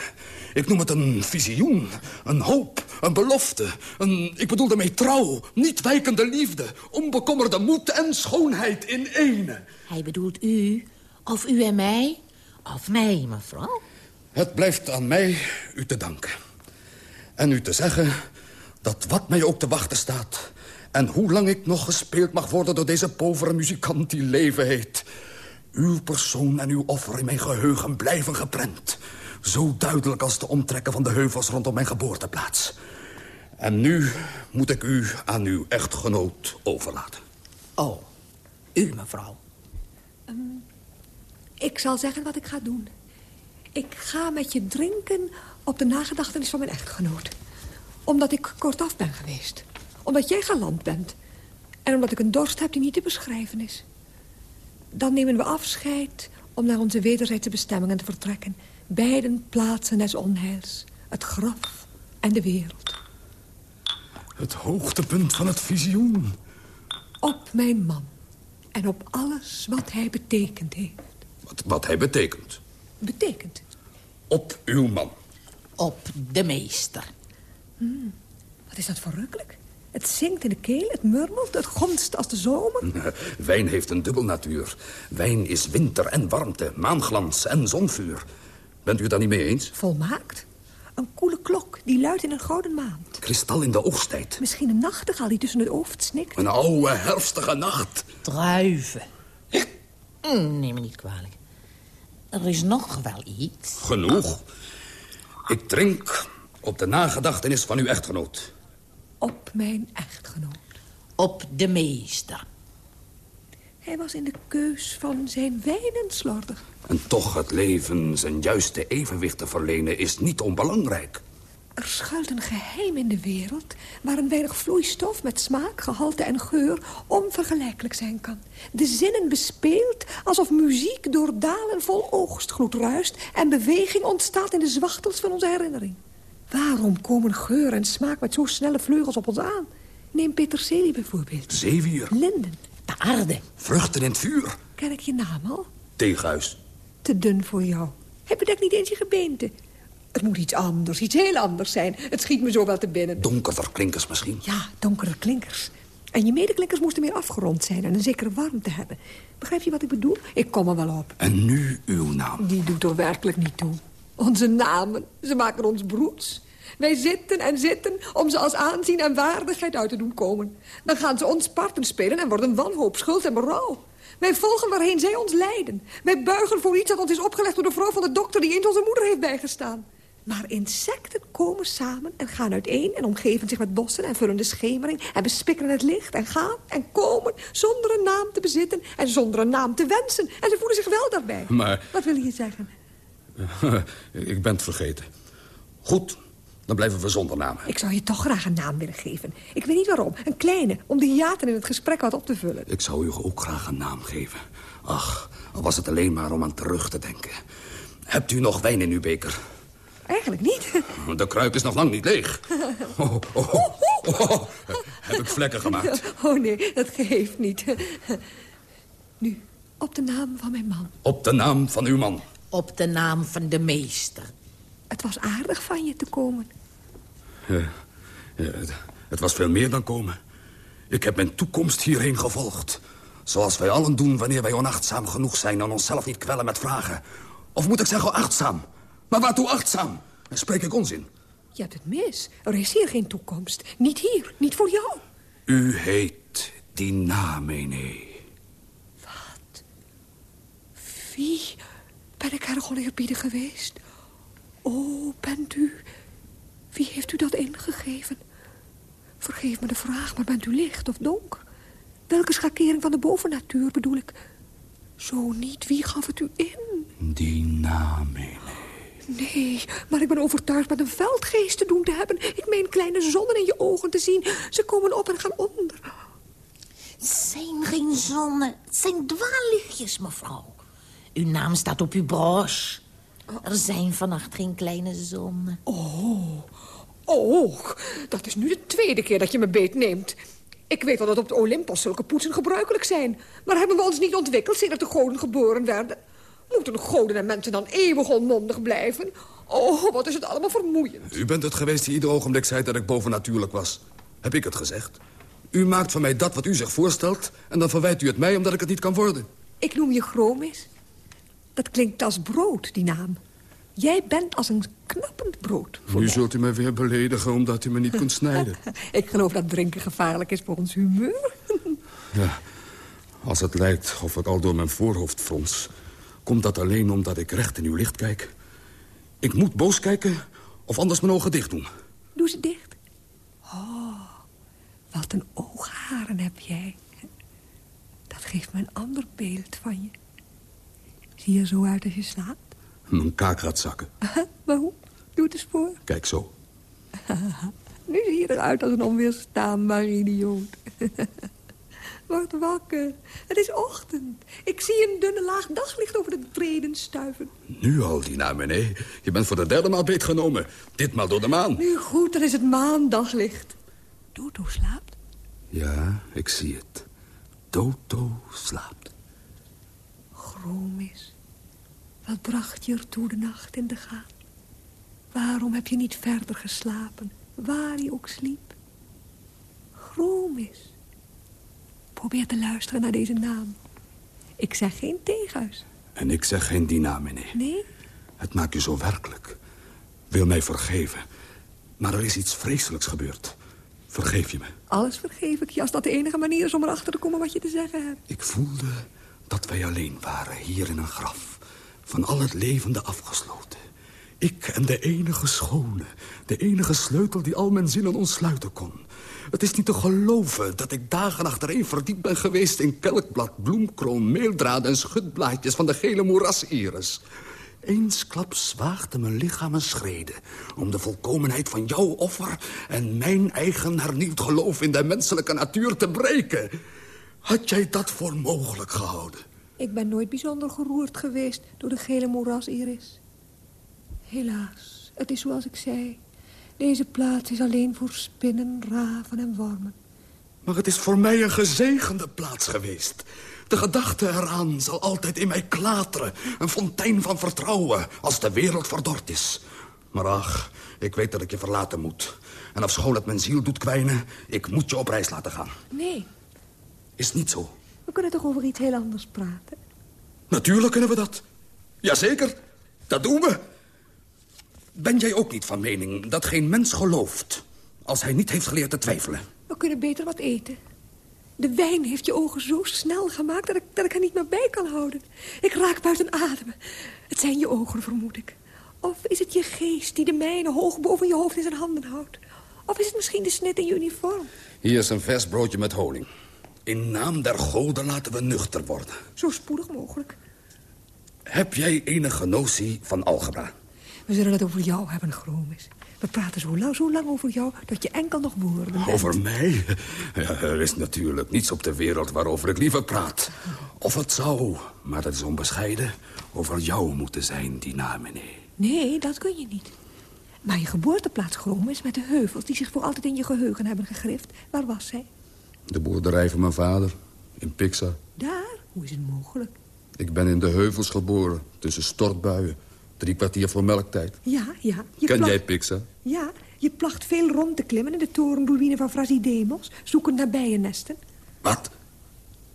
Ik noem het een visioen, een hoop, een belofte. Een, ik bedoel daarmee trouw, niet wijkende liefde... onbekommerde moed en schoonheid in ene. Hij bedoelt u, of u en mij, of mij, mevrouw. Het blijft aan mij u te danken. En u te zeggen dat wat mij ook te wachten staat... en hoe lang ik nog gespeeld mag worden door deze povere muzikant die leven heet... uw persoon en uw offer in mijn geheugen blijven geprent. Zo duidelijk als de omtrekken van de heuvels rondom mijn geboorteplaats. En nu moet ik u aan uw echtgenoot overlaten. Oh, u, mevrouw. Ik zal zeggen wat ik ga doen. Ik ga met je drinken op de nagedachtenis van mijn echtgenoot. Omdat ik kortaf ben geweest. Omdat jij galant bent. En omdat ik een dorst heb die niet te beschrijven is. Dan nemen we afscheid om naar onze wederzijdse bestemmingen te vertrekken. Beiden plaatsen des onheils. Het graf en de wereld. Het hoogtepunt van het visioen. Op mijn man. En op alles wat hij betekend heeft. Wat, wat hij betekent. Betekent. Op uw man. Op de meester. Wat is dat verrukkelijk? Het zingt in de keel, het murmelt, het gonst als de zomer. Wijn heeft een dubbel natuur. Wijn is winter en warmte, maanglans en zonvuur. Bent u het daar niet mee eens? Volmaakt. Een koele klok die luidt in een gouden maand. Kristal in de oogsttijd. Misschien een nachtegaal die tussen het hoofd snikt. Een oude, herfstige nacht. Druiven. Mm, Neem me niet kwalijk. Er is nog wel iets. Genoeg. Ik drink op de nagedachtenis van uw echtgenoot. Op mijn echtgenoot. Op de meester. Hij was in de keus van zijn wijnen slordig. En toch het leven zijn juiste evenwicht te verlenen is niet onbelangrijk. Er schuilt een geheim in de wereld... waar een weinig vloeistof met smaak, gehalte en geur onvergelijkelijk zijn kan. De zinnen bespeelt alsof muziek door dalen vol oogstgloed ruist... en beweging ontstaat in de zwachtels van onze herinnering. Waarom komen geur en smaak met zo snelle vleugels op ons aan? Neem peterselie bijvoorbeeld. Zeewier, Linden. De aarde. vruchten in het vuur. Ken ik je naam al? Tegenhuis. Te dun voor jou. Hij bedekt niet eens je gebeente. Het moet iets anders, iets heel anders zijn. Het schiet me zo wel te binnen. Donkerder klinkers misschien. Ja, donkere klinkers. En je medeklinkers moesten meer afgerond zijn en een zekere warmte hebben. Begrijp je wat ik bedoel? Ik kom er wel op. En nu uw naam. Die doet er werkelijk niet toe. Onze namen, ze maken ons broeds. Wij zitten en zitten om ze als aanzien en waardigheid uit te doen komen. Dan gaan ze ons parten spelen en worden wanhoop, schuld en berouw. Wij volgen waarheen zij ons leiden. Wij buigen voor iets dat ons is opgelegd door de vrouw van de dokter... die eens onze moeder heeft bijgestaan. Maar insecten komen samen en gaan uiteen... en omgeven zich met bossen en vullen de schemering... en bespikken het licht en gaan en komen... zonder een naam te bezitten en zonder een naam te wensen. En ze voelen zich wel daarbij. Maar- Wat wil je zeggen? Ik ben het vergeten. Goed, dan blijven we zonder namen. Ik zou je toch graag een naam willen geven. Ik weet niet waarom. Een kleine, om de hiaten in het gesprek wat op te vullen. Ik zou u ook graag een naam geven. Ach, al was het alleen maar om aan terug te denken. Hebt u nog wijn in uw beker? Eigenlijk niet. De kruik is nog lang niet leeg. Oh, oh, oh, oh. Heb ik vlekken gemaakt? Oh nee, dat geeft niet. Nu, op de naam van mijn man. Op de naam van uw man. Op de naam van de meester. Het was aardig van je te komen. Ja, ja, het, het was veel meer dan komen. Ik heb mijn toekomst hierheen gevolgd. Zoals wij allen doen wanneer wij onachtzaam genoeg zijn... en onszelf niet kwellen met vragen. Of moet ik zeggen achtzaam? Maar waartoe achtzaam? Dan spreek ik onzin. Je hebt het mis. Er is hier geen toekomst. Niet hier, niet voor jou. U heet Dinamene. Wie ben ik erg oneerbiedig geweest? Oh, bent u... Wie heeft u dat ingegeven? Vergeef me de vraag, maar bent u licht of donker? Welke schakering van de bovennatuur bedoel ik? Zo niet, wie gaf het u in? Dinamene. Nee, maar ik ben overtuigd met een veldgeest te doen te hebben. Ik meen kleine zonnen in je ogen te zien. Ze komen op en gaan onder. Het zijn geen zonnen, het zijn dwaallichtjes, mevrouw. Uw naam staat op uw broche. Er zijn vannacht geen kleine zonnen. Oh, dat is nu de tweede keer dat je me beetneemt. Ik weet wel dat op de Olympos zulke poetsen gebruikelijk zijn. Maar hebben we ons niet ontwikkeld sinds de goden geboren werden? Moeten goden en mensen dan eeuwig onmondig blijven? Oh, wat is het allemaal vermoeiend. U bent het geweest die ieder ogenblik zei dat ik bovennatuurlijk was. Heb ik het gezegd? U maakt van mij dat wat u zich voorstelt... en dan verwijt u het mij omdat ik het niet kan worden. Ik noem je Chromis. Dat klinkt als brood, die naam. Jij bent als een knappend brood. voor Nu mij. zult u mij weer beledigen omdat u me niet kunt snijden. Ik geloof dat drinken gevaarlijk is voor ons humeur. Ja, als het lijkt of ik al door mijn voorhoofd frons... komt dat alleen omdat ik recht in uw licht kijk. Ik moet boos kijken of anders mijn ogen dicht doen. Doe ze dicht. Oh, wat een oogharen heb jij. Dat geeft me een ander beeld van je. Zie je er zo uit als je slaapt? Mijn kaak gaat zakken. Maar hoe? Doe het eens voor. Kijk zo. Nu zie je eruit als een onweerstaanbaar idioot. Word wakker. Het is ochtend. Ik zie een dunne laag daglicht over de treden stuiven. Nu al, Dinamene. Je bent voor de derde maal beetgenomen. Ditmaal door de maan. Nu goed, dan is het maandaglicht. Dodo slaapt. Ja, ik zie het. Toto slaapt. Chromis. Wat bracht je ertoe de nacht in te gaan? Waarom heb je niet verder geslapen, waar je ook sliep? Gromis. Probeer te luisteren naar deze naam. Ik zeg geen tegenhuis. En ik zeg geen dynamine. Nee? Het maakt je zo werkelijk. Wil mij vergeven. Maar er is iets vreselijks gebeurd. Vergeef je me. Alles vergeef ik je als dat de enige manier is om erachter te komen wat je te zeggen hebt. Ik voelde dat wij alleen waren, hier in een graf. Van al het levende afgesloten. Ik en de enige schone. De enige sleutel die al mijn zinnen ontsluiten kon. Het is niet te geloven dat ik dagen achtereen verdiept ben geweest... in kelkblad, bloemkroon, meeldraden en schutblaadjes van de gele moerasiris. Eensklaps waagde mijn lichaam een schreden... om de volkomenheid van jouw offer... en mijn eigen hernieuwd geloof in de menselijke natuur te breken. Had jij dat voor mogelijk gehouden? Ik ben nooit bijzonder geroerd geweest door de gele moerasiris. Helaas, het is zoals ik zei. Deze plaats is alleen voor spinnen, raven en wormen. Maar het is voor mij een gezegende plaats geweest. De gedachte eraan zal altijd in mij klateren. Een fontein van vertrouwen, als de wereld verdord is. Maar ach, ik weet dat ik je verlaten moet. En ofschoon het mijn ziel doet kwijnen, ik moet je op reis laten gaan. Nee, Is niet zo? we kunnen toch over iets heel anders praten? Natuurlijk kunnen we dat. Jazeker, dat doen we. Ben jij ook niet van mening dat geen mens gelooft... als hij niet heeft geleerd te twijfelen? We kunnen beter wat eten. De wijn heeft je ogen zo snel gemaakt dat ik, dat ik er niet meer bij kan houden. Ik raak buiten adem. Het zijn je ogen, vermoed ik. Of is het je geest die de mijne hoog boven je hoofd in zijn handen houdt? Of is het misschien de snit in je uniform? Hier is een vers broodje met honing. In naam der goden laten we nuchter worden. Zo spoedig mogelijk. Heb jij enige notie van algebra? We zullen het over jou hebben, Gromis. We praten zo lang, zo lang over jou dat je enkel nog woorden bent. Over mij? Ja, er is natuurlijk niets op de wereld waarover ik liever praat. Of het zou, maar dat is onbescheiden, over jou moeten zijn, Dynamine. Nee, dat kun je niet. Maar je geboorteplaats, Gromis, met de heuvels... die zich voor altijd in je geheugen hebben gegrift. Waar was zij? De boerderij van mijn vader, in Pixa. Daar? Hoe is het mogelijk? Ik ben in de heuvels geboren, tussen stortbuien. Drie kwartier voor melktijd. Ja, ja. Je Ken placht- jij Pixa? Ja, je placht veel rond te klimmen in de torenruïne van Frasidemos... zoekend naar bijennesten. Wat?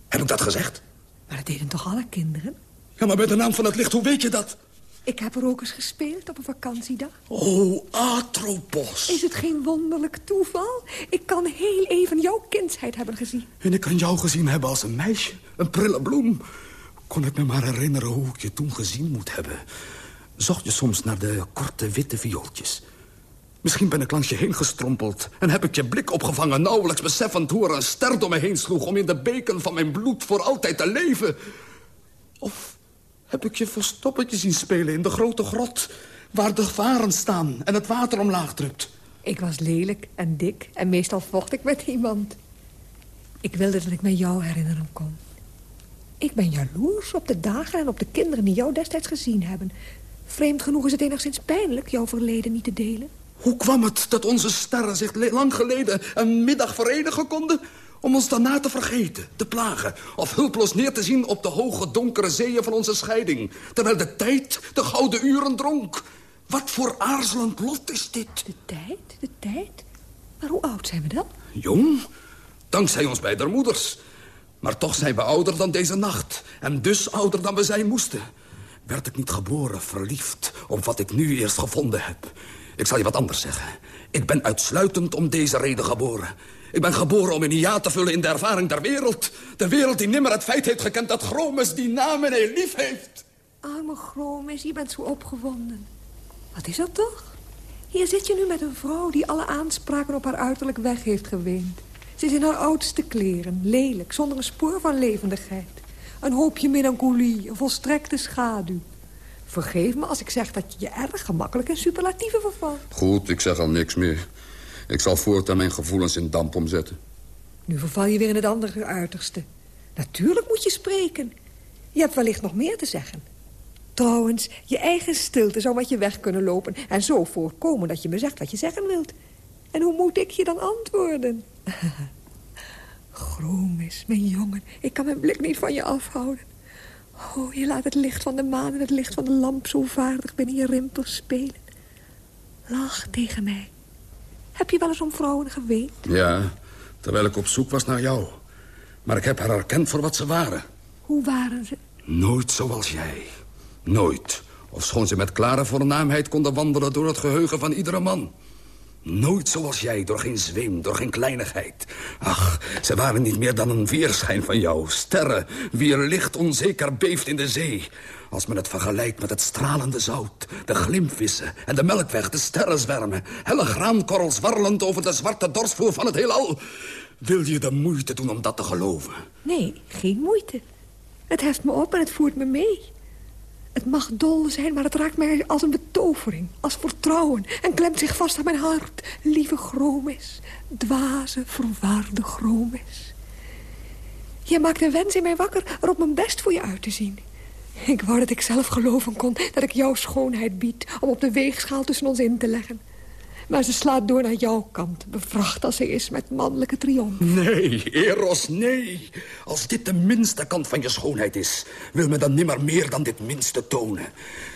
Heb ik dat gezegd? Maar dat deden toch alle kinderen? Ja, maar bij de naam van het licht, hoe weet je dat? Ik heb er ook eens gespeeld op een vakantiedag. Oh, Atropos. Is het geen wonderlijk toeval? Ik kan heel even jouw kindsheid hebben gezien. En ik kan jou gezien hebben als een meisje, een prille bloem. Kon ik me maar herinneren hoe ik je toen gezien moet hebben. Zocht je soms naar de korte witte viooltjes. Misschien ben ik langs je heen gestrompeld... en heb ik je blik opgevangen, nauwelijks beseffend hoe er een ster door me heen sloeg... om in de beken van mijn bloed voor altijd te leven. Of heb ik je verstoppertje zien spelen in de grote grot... waar de varen staan en het water omlaag drupt. Ik was lelijk en dik en meestal vocht ik met iemand. Ik wilde dat ik me jou herinneren kon. Ik ben jaloers op de dagen en op de kinderen die jou destijds gezien hebben. Vreemd genoeg is het enigszins pijnlijk jouw verleden niet te delen. Hoe kwam het dat onze sterren zich lang geleden een middag verenigen konden... om ons daarna te vergeten, te plagen... of hulpeloos neer te zien op de hoge donkere zeeën van onze scheiding... terwijl de tijd de gouden uren dronk? Wat voor aarzelend lot is dit? De tijd, de tijd. Maar hoe oud zijn we dan? Jong, dankzij ons beide moeders. Maar toch zijn we ouder dan deze nacht. En dus ouder dan we zijn moesten. Werd ik niet geboren verliefd op wat ik nu eerst gevonden heb. Ik zal je wat anders zeggen. Ik ben uitsluitend om deze reden geboren. Ik ben geboren om een ja te vullen in de ervaring der wereld. De wereld die nimmer het feit heeft gekend dat Chromes die naam en lief heeft. Arme Gromis, je bent zo opgewonden. Wat is dat toch? Hier zit je nu met een vrouw die alle aanspraken op haar uiterlijk weg heeft geweend. Ze is in haar oudste kleren, lelijk, zonder een spoor van levendigheid. Een hoopje melancholie, een volstrekte schaduw. Vergeef me als ik zeg dat je je erg gemakkelijk in superlatieven vervalt. Goed, ik zeg al niks meer. Ik zal voortaan mijn gevoelens in damp omzetten. Nu verval je weer in het andere uiterste. Natuurlijk moet je spreken. Je hebt wellicht nog meer te zeggen. Trouwens, je eigen stilte zou met je weg kunnen lopen... en zo voorkomen dat je me zegt wat je zeggen wilt. En hoe moet ik je dan antwoorden? Gromis, mijn jongen, ik kan mijn blik niet van je afhouden. Oh, je laat het licht van de maan en het licht van de lamp zo vaardig binnen je rimpels spelen. Lach tegen mij. Heb je wel eens om vrouwen geweend? Ja, terwijl ik op zoek was naar jou. Maar ik heb haar herkend voor wat ze waren. Hoe waren ze? Nooit zoals jij. Nooit. Ofschoon ze met klare voornaamheid konden wandelen door het geheugen van iedere man. Nooit zoals jij, door geen zweem, door geen kleinigheid. Ach, ze waren niet meer dan een weerschijn van jou. Sterren, wier licht onzeker beeft in de zee. Als men het vergelijkt met het stralende zout, de glimvissen en de melkweg, de sterrenzwermen, helle graankorrels warrelend over de zwarte dorsvloer van het heelal. Wil je de moeite doen om dat te geloven? Nee, geen moeite. Het heft me op en het voert me mee. Het mag dol zijn, maar het raakt mij als een betovering. Als vertrouwen. En klemt zich vast aan mijn hart. Lieve Gromis. Dwaze, verwaarde Gromis. Je maakt een wens in mij wakker er op mijn best voor je uit te zien. Ik wou dat ik zelf geloven kon dat ik jouw schoonheid bied... om op de weegschaal tussen ons in te leggen. Maar ze slaat door naar jouw kant, bevracht als ze is met mannelijke triomf. Nee, Eros, nee. Als dit de minste kant van je schoonheid is... wil me dan nimmer meer dan dit minste tonen.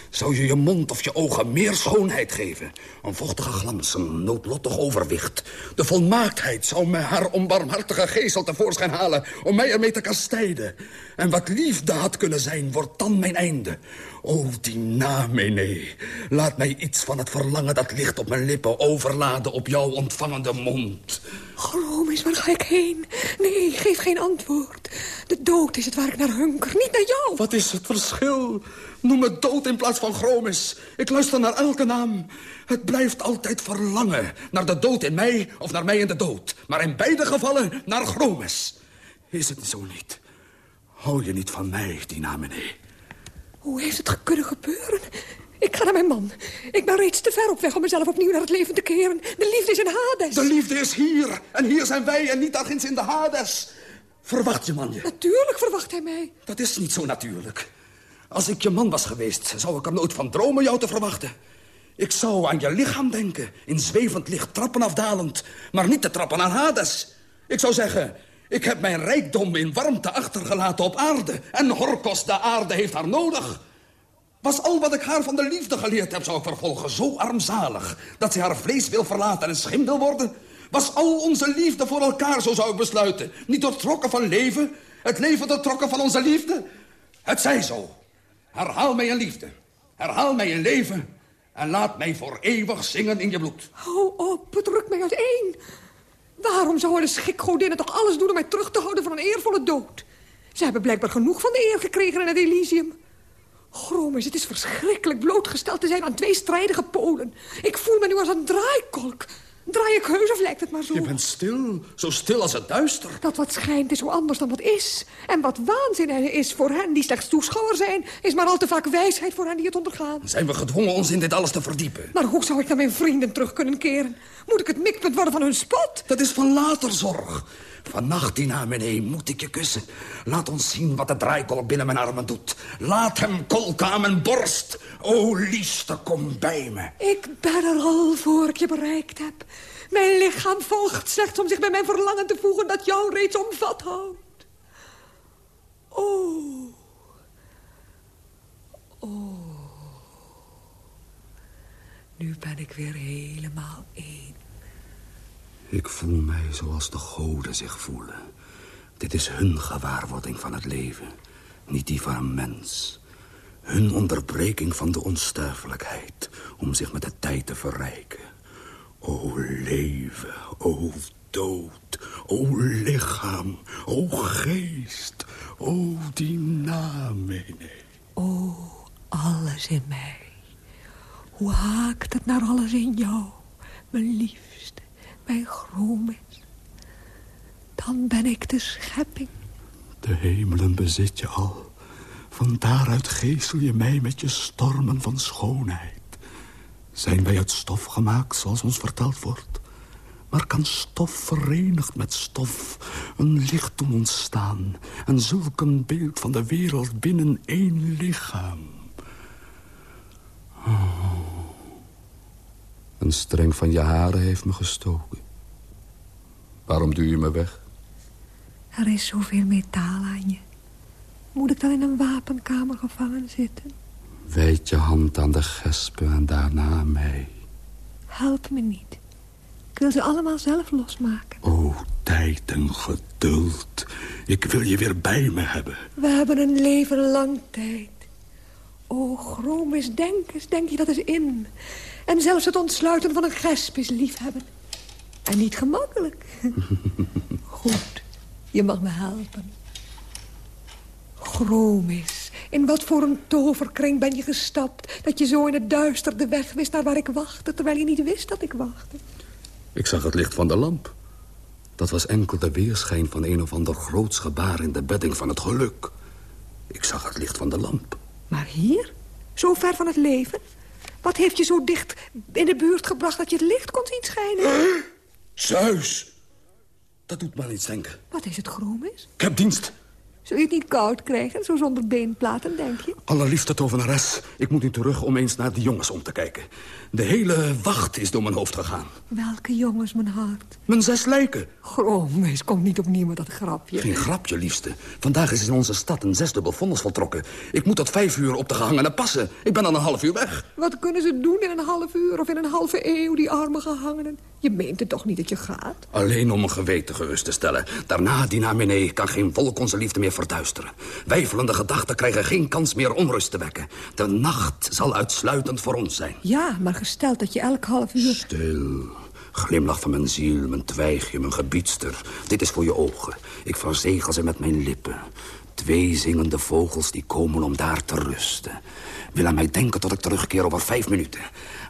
Zou je je mond of je ogen meer schoonheid geven? Een vochtige glans, een noodlottig overwicht. De volmaaktheid zou me haar onbarmhartige geestel tevoorschijn halen... om mij ermee te kastijden. En wat liefde had kunnen zijn, wordt dan mijn einde. O, die namene. Laat mij iets van het verlangen dat ligt op mijn lippen... overladen op jouw ontvangende mond. Gromis, waar ga ik heen? Nee, geef geen antwoord. De dood is het waar ik naar hunker, niet naar jou. Wat is het verschil? Noem me dood in plaats van Gromis. Ik luister naar elke naam. Het blijft altijd verlangen. Naar de dood in mij of naar mij in de dood. Maar in beide gevallen naar Gromis. Is het zo niet? Hou je niet van mij, Dinamene? Hoe heeft het kunnen gebeuren? Ik ga naar mijn man. Ik ben reeds te ver op weg om mezelf opnieuw naar het leven te keren. De liefde is in Hades. De liefde is hier. En hier zijn wij en niet daarginds in de Hades. Verwacht je man je? Natuurlijk verwacht hij mij. Dat is niet zo natuurlijk. Als ik je man was geweest, zou ik er nooit van dromen jou te verwachten. Ik zou aan je lichaam denken, in zwevend licht, trappen afdalend. Maar niet te trappen aan Hades. Ik zou zeggen, ik heb mijn rijkdom in warmte achtergelaten op aarde. En Horkos, de aarde, heeft haar nodig. Was al wat ik haar van de liefde geleerd heb, zou ik vervolgen, zo armzalig... dat ze haar vlees wil verlaten en schim wil worden? Was al onze liefde voor elkaar, zo zou ik besluiten... niet doortrokken van leven, het leven doortrokken van onze liefde? Het zij zo. Herhaal mij een liefde. Herhaal mij een leven. En laat mij voor eeuwig zingen in je bloed. Hou op, het rukt mij uiteen. Waarom zouden de schikgodinnen toch alles doen om mij terug te houden van een eervolle dood? Ze hebben blijkbaar genoeg van de eer gekregen in het Elysium. Gromis, het is verschrikkelijk blootgesteld te zijn aan twee strijdige polen. Ik voel me nu als een draaikolk. Draai ik heus of lijkt het maar zo? Je bent stil, zo stil als het duister. Dat wat schijnt is zo anders dan wat is. En wat waanzin is voor hen die slechts toeschouwer zijn... is maar al te vaak wijsheid voor hen die het ondergaan. Zijn we gedwongen ons in dit alles te verdiepen? Maar hoe zou ik naar mijn vrienden terug kunnen keren? Moet ik het mikpunt worden van hun spot? Dat is van later zorg. Vannacht, Dina, meneer, moet ik je kussen. Laat ons zien wat de draaikolk binnen mijn armen doet. Laat hem kolken aan mijn borst. O, liefste, kom bij me. Ik ben er al voor ik je bereikt heb. Mijn lichaam volgt slechts om zich bij mijn verlangen te voegen... dat jou reeds omvat houdt. Oh. Oh. Nu ben ik weer helemaal één. Ik voel mij zoals de goden zich voelen. Dit is hun gewaarwording van het leven, niet die van een mens. Hun onderbreking van de onsterfelijkheid om zich met de tijd te verrijken. O leven, o dood, o lichaam, o geest, o dynamene. O alles in mij. Hoe haakt het naar alles in jou, mijn liefste, mijn gromis. Dan ben ik de schepping. De hemelen bezit je al. Van daaruit geestel je mij met je stormen van schoonheid. Zijn wij uit stof gemaakt, zoals ons verteld wordt? Maar kan stof verenigd met stof een licht doen ontstaan... en zulk een beeld van de wereld binnen één lichaam? Oh. Een streng van je haren heeft me gestoken. Waarom duw je me weg? Er is zoveel metaal aan je. Moet ik dan in een wapenkamer gevangen zitten? Wijd je hand aan de gespen en daarna aan mij. Help me niet. Ik wil ze allemaal zelf losmaken. Oh, tijd en geduld. Ik wil je weer bij me hebben. We hebben een leven lang tijd. O, Chromis, denk eens, denk je dat is in. En zelfs het ontsluiten van een gesp is liefhebben. En niet gemakkelijk. Goed, je mag me helpen. Chromis, in wat voor een toverkring ben je gestapt... dat je zo in het duister de weg wist naar waar ik wachtte... terwijl je niet wist dat ik wachtte. Ik zag het licht van de lamp. Dat was enkel de weerschijn van een of ander groots gebaar... in de bedding van het geluk. Ik zag het licht van de lamp. Maar hier? Zo ver van het leven? Wat heeft je zo dicht in de buurt gebracht dat je het licht kon zien schijnen? Zeus! Dat doet me aan iets denken. Wat is het, Chromis? Ik heb dienst. Zul je het niet koud krijgen, zo zonder beenplaten, denk je? Allerliefste tovenares, ik moet nu terug om eens naar die jongens om te kijken. De hele wacht is door mijn hoofd gegaan. Welke jongens, mijn hart? Mijn zes lijken. Chromis, kom niet opnieuw met dat grapje. Geen grapje, liefste. Vandaag is in onze stad een zesdubbel vonnis voltrokken. Ik moet tot vijf uur op de gehangenen passen. Ik ben dan een half uur weg. Wat kunnen ze doen in een half uur of in een halve eeuw, die arme gehangenen? Je meent het toch niet dat je gaat? Alleen om mijn geweten gerust te stellen. Daarna, Dinamine, kan geen volk onze liefde meer verduisteren. Wijfelende gedachten krijgen geen kans meer onrust te wekken. De nacht zal uitsluitend voor ons zijn. Ja, maar gesteld dat je elk half uur... Stil. Glimlach van mijn ziel, mijn twijgje, mijn gebiedster. Dit is voor je ogen. Ik verzegel ze met mijn lippen. Twee zingende vogels die komen om daar te rusten. Wil aan mij denken tot ik terugkeer over vijf minuten.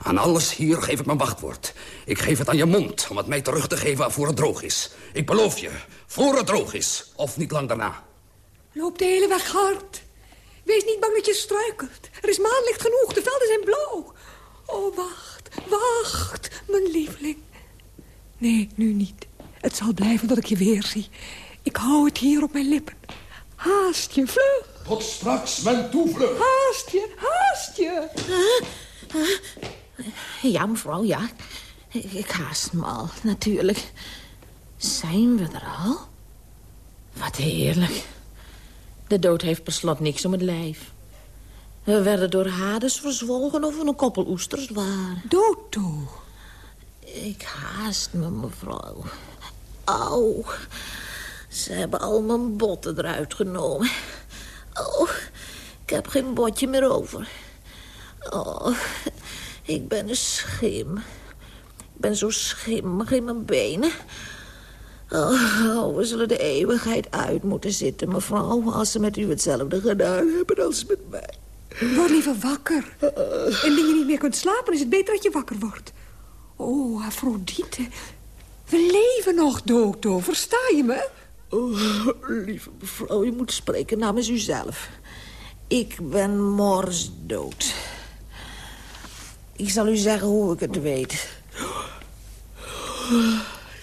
Aan alles hier geef ik mijn wachtwoord. Ik geef het aan je mond om het mij terug te geven voor het droog is. Ik beloof je, voor het droog is. Of niet lang daarna. Loop de hele weg hard. Wees niet bang dat je struikelt. Er is maanlicht genoeg, de velden zijn blauw. Oh, wacht, wacht, mijn lieveling. Nee, nu niet. Het zal blijven dat ik je weer zie. Ik hou het hier op mijn lippen. Haast je, vlug. Tot straks, mijn toevlucht. Haast je, haast je. Ja, mevrouw, ja. Ik, ik haast me al, natuurlijk. Zijn we er al? Wat heerlijk. De dood heeft per slot niks om het lijf. We werden door Hades verzwolgen of we een koppel oesters waren. Doto. Ik haast me, mevrouw. Au. Ze hebben al mijn botten eruit genomen. Oh, ik heb geen botje meer over. Oh, ik ben een schim. Ik ben zo schimmig in mijn benen. Oh, we zullen de eeuwigheid uit moeten zitten, mevrouw... als ze met u hetzelfde gedaan hebben als met mij. Word liever wakker. Indien je niet meer kunt slapen, is het beter dat je wakker wordt. Oh, Afrodite. We leven nog, Doto. Versta je me? Oh, lieve mevrouw, je moet spreken namens uzelf. Ik ben morsdood. Ik zal u zeggen hoe ik het weet.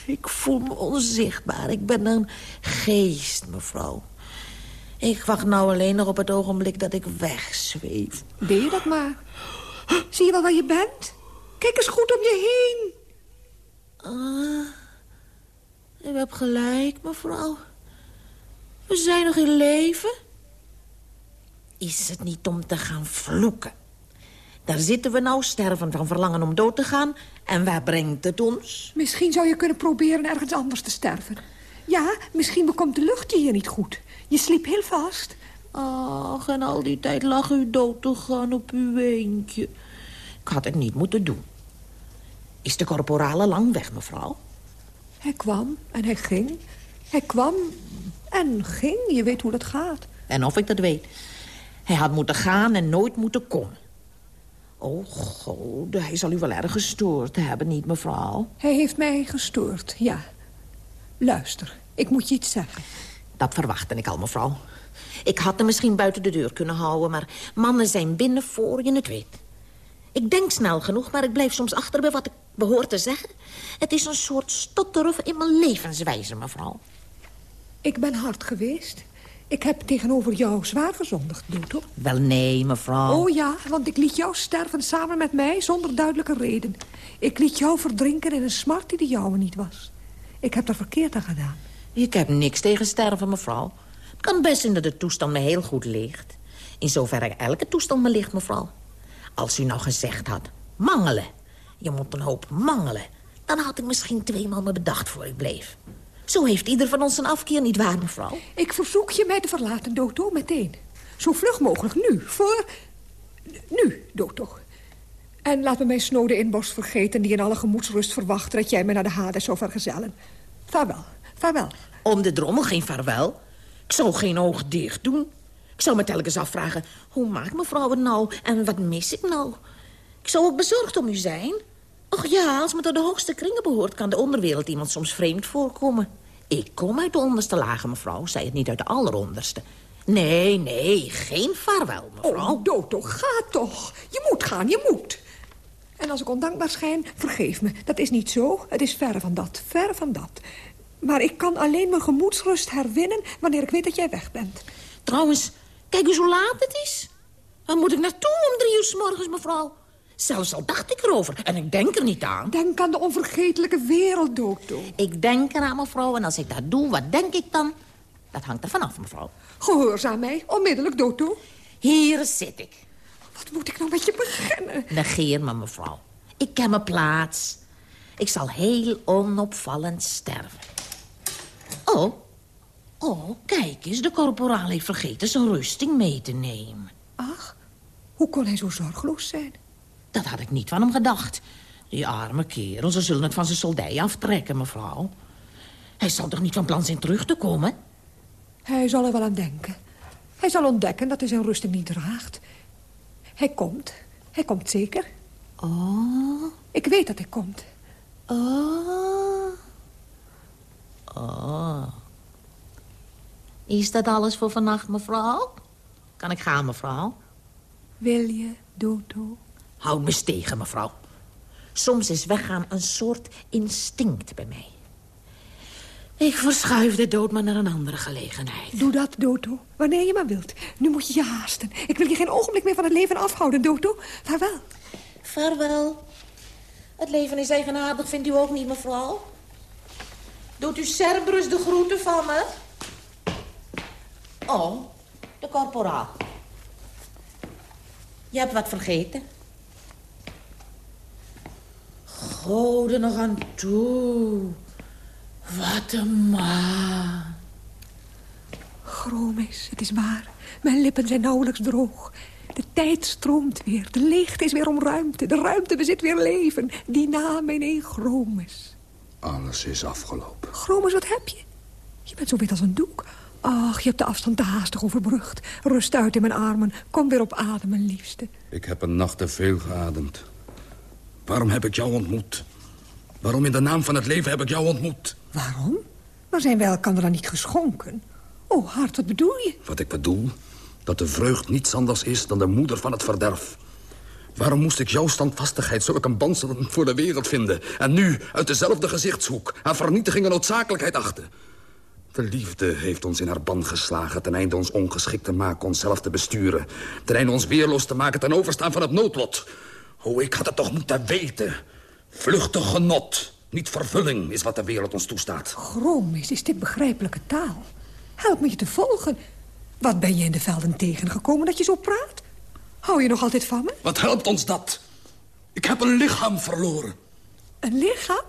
Ik voel me onzichtbaar. Ik ben een geest, mevrouw. Ik wacht nou alleen nog op het ogenblik dat ik wegzweef. Deed je dat maar. Zie je wel waar je bent? Kijk eens goed om je heen. Ah, u hebt gelijk, mevrouw. We zijn nog in leven. Is het niet om te gaan vloeken? Daar zitten we nou, sterven van verlangen om dood te gaan. En waar brengt het ons? Misschien zou je kunnen proberen ergens anders te sterven. Ja, misschien bekomt de lucht je hier niet goed. Je sliep heel vast. Ach, en al die tijd lag u dood te gaan op uw eentje. Ik had het niet moeten doen. Is de corporale lang weg, mevrouw? Hij kwam en hij ging. Hij kwam en ging. Je weet hoe dat gaat. En of ik dat weet. Hij had moeten gaan en nooit moeten komen. Oh, god, hij zal u wel erg gestoord hebben, niet mevrouw? Hij heeft mij gestoord, ja. Luister, ik moet je iets zeggen. Dat verwachtte ik al, mevrouw. Ik had hem misschien buiten de deur kunnen houden... maar mannen zijn binnen voor je het weet. Ik denk snel genoeg, maar ik blijf soms achter bij wat ik behoor te zeggen. Het is een soort stotteren in mijn levenswijze, mevrouw. Ik ben hard geweest. Ik heb tegenover jou zwaar gezondigd, Doto. Wel nee, mevrouw. Oh ja, want ik liet jou sterven samen met mij zonder duidelijke reden. Ik liet jou verdrinken in een smart die de jouwe niet was. Ik heb er verkeerd aan gedaan. Ik heb niks tegen sterven, mevrouw. Het kan best zijn dat de toestand me heel goed ligt. In zoverre elke toestand me ligt, mevrouw. Als u nou gezegd had, mangelen. Je moet een hoop mangelen. Dan had ik misschien tweemaal me bedacht voor ik bleef. Zo heeft ieder van ons een afkeer, niet waar, mevrouw? Ik verzoek je mij te verlaten, Doto, meteen. Zo vlug mogelijk, nu, voor... Nu, Doto. En laat me mijn snode inborst vergeten... die in alle gemoedsrust verwacht dat jij me naar de Hades zou vergezellen. Vaarwel, vaarwel. Om de drommel geen vaarwel. Ik zou geen oog dicht doen. Ik zou me telkens afvragen... hoe maakt mevrouw het nou en wat mis ik nou? Ik zou ook bezorgd om u zijn. Och ja, als men tot de hoogste kringen behoort... kan de onderwereld iemand soms vreemd voorkomen. Ik kom uit de onderste lagen, mevrouw. Zij het niet uit de alleronderste. Nee, nee, geen vaarwel, mevrouw. Oh, Doto, ga toch. Je moet gaan, je moet. En als ik ondankbaar schijn, vergeef me. Dat is niet zo. Het is verre van dat, verre van dat. Maar ik kan alleen mijn gemoedsrust herwinnen... wanneer ik weet dat jij weg bent. Trouwens, kijk eens hoe laat het is. Waar moet ik naartoe om drie uur s morgens, mevrouw? Zelfs al dacht ik erover en ik denk er niet aan. Denk aan de onvergetelijke wereld, Doto. Ik denk eraan, mevrouw, en als ik dat doe, wat denk ik dan? Dat hangt er vanaf, mevrouw. Gehoorzaam mij, onmiddellijk, Doto. Hier zit ik. Wat moet ik nou met je beginnen? Negeer me, mevrouw. Ik ken mijn plaats. Ik zal heel onopvallend sterven. Oh, oh, kijk eens, de korporaal heeft vergeten zijn rusting mee te nemen. Ach, hoe kon hij zo zorgeloos zijn? Dat had ik niet van hem gedacht. Die arme kerel, ze zullen het van zijn soldij aftrekken, mevrouw. Hij zal toch niet van plan zijn terug te komen? Hij zal er wel aan denken. Hij zal ontdekken dat hij zijn rusting niet draagt. Hij komt. Hij komt zeker. Oh, Ik weet dat hij komt. oh, oh. Is dat alles voor vannacht, mevrouw? Kan ik gaan, mevrouw? Wil je, Dodo? Houd me tegen, mevrouw. Soms is weggaan een soort instinct bij mij. Ik verschuif de dood maar naar een andere gelegenheid. Doe dat, Dodo. Wanneer je maar wilt. Nu moet je je haasten. Ik wil je geen ogenblik meer van het leven afhouden, Dodo. Vaarwel. Vaarwel. Het leven is eigenaardig, vindt u ook niet, mevrouw? Doet u Cerberus de groeten van me? Oh, de korporaal. Je hebt wat vergeten. Goden nog aan toe. Wat een maan. Gromis, het is waar. Mijn lippen zijn nauwelijks droog. De tijd stroomt weer. De leegte is weer om ruimte. De ruimte bezit weer leven. Die naam in één Gromis. Alles is afgelopen. Gromis, wat heb je? Je bent zo wit als een doek. Ach, je hebt de afstand te haastig overbrugd. Rust uit in mijn armen. Kom weer op adem, mijn liefste. Ik heb een nacht te veel geademd. Waarom heb ik jou ontmoet? Waarom in de naam van het leven heb ik jou ontmoet? Waarom? Maar zijn wij elkaar dan niet geschonken? Oh, hart, wat bedoel je? Wat ik bedoel, dat de vreugd niets anders is dan de moeder van het verderf. Waarom moest ik jouw standvastigheid zulk een banselend voor de wereld vinden... en nu uit dezelfde gezichtshoek aan vernietiging en noodzakelijkheid achten? De liefde heeft ons in haar ban geslagen... ten einde ons ongeschikt te maken onszelf te besturen. Ten einde ons weerloos te maken ten overstaan van het noodlot. Oh, ik had het toch moeten weten. Vluchtig genot, niet vervulling, is wat de wereld ons toestaat. Gromis, is dit begrijpelijke taal? Help me je te volgen. Wat ben je in de velden tegengekomen dat je zo praat? Hou je nog altijd van me? Wat helpt ons dat? Ik heb een lichaam verloren. Een lichaam?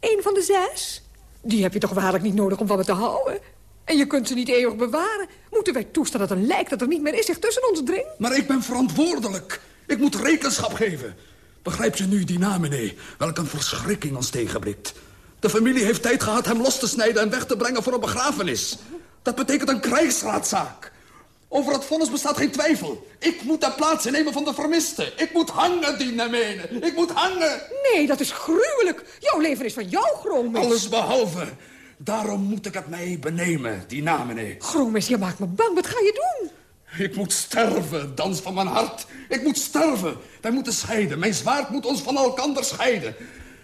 Eén van de zes? Die heb je toch waarlijk niet nodig om van me te houden? En je kunt ze niet eeuwig bewaren. Moeten wij toestaan dat een lijk dat er niet meer is zich tussen ons dringt? Maar ik ben verantwoordelijk. Ik moet rekenschap geven. Begrijpt u nu die namene? Welk een verschrikking ons tegenblikt. De familie heeft tijd gehad hem los te snijden en weg te brengen voor een begrafenis. Dat betekent een krijgsraadzaak. Over het vonnis bestaat geen twijfel. Ik moet de plaats innemen van de vermiste. Ik moet hangen, die namene. Ik moet hangen. Nee, dat is gruwelijk. Jouw leven is van jou, Gromis. Alles behalve. Daarom moet ik het mij benemen, die namene. Gromis, je maakt me bang. Wat ga je doen? Ik moet sterven, dans van mijn hart. Ik moet sterven. Wij moeten scheiden. Mijn zwaard moet ons van elkander scheiden.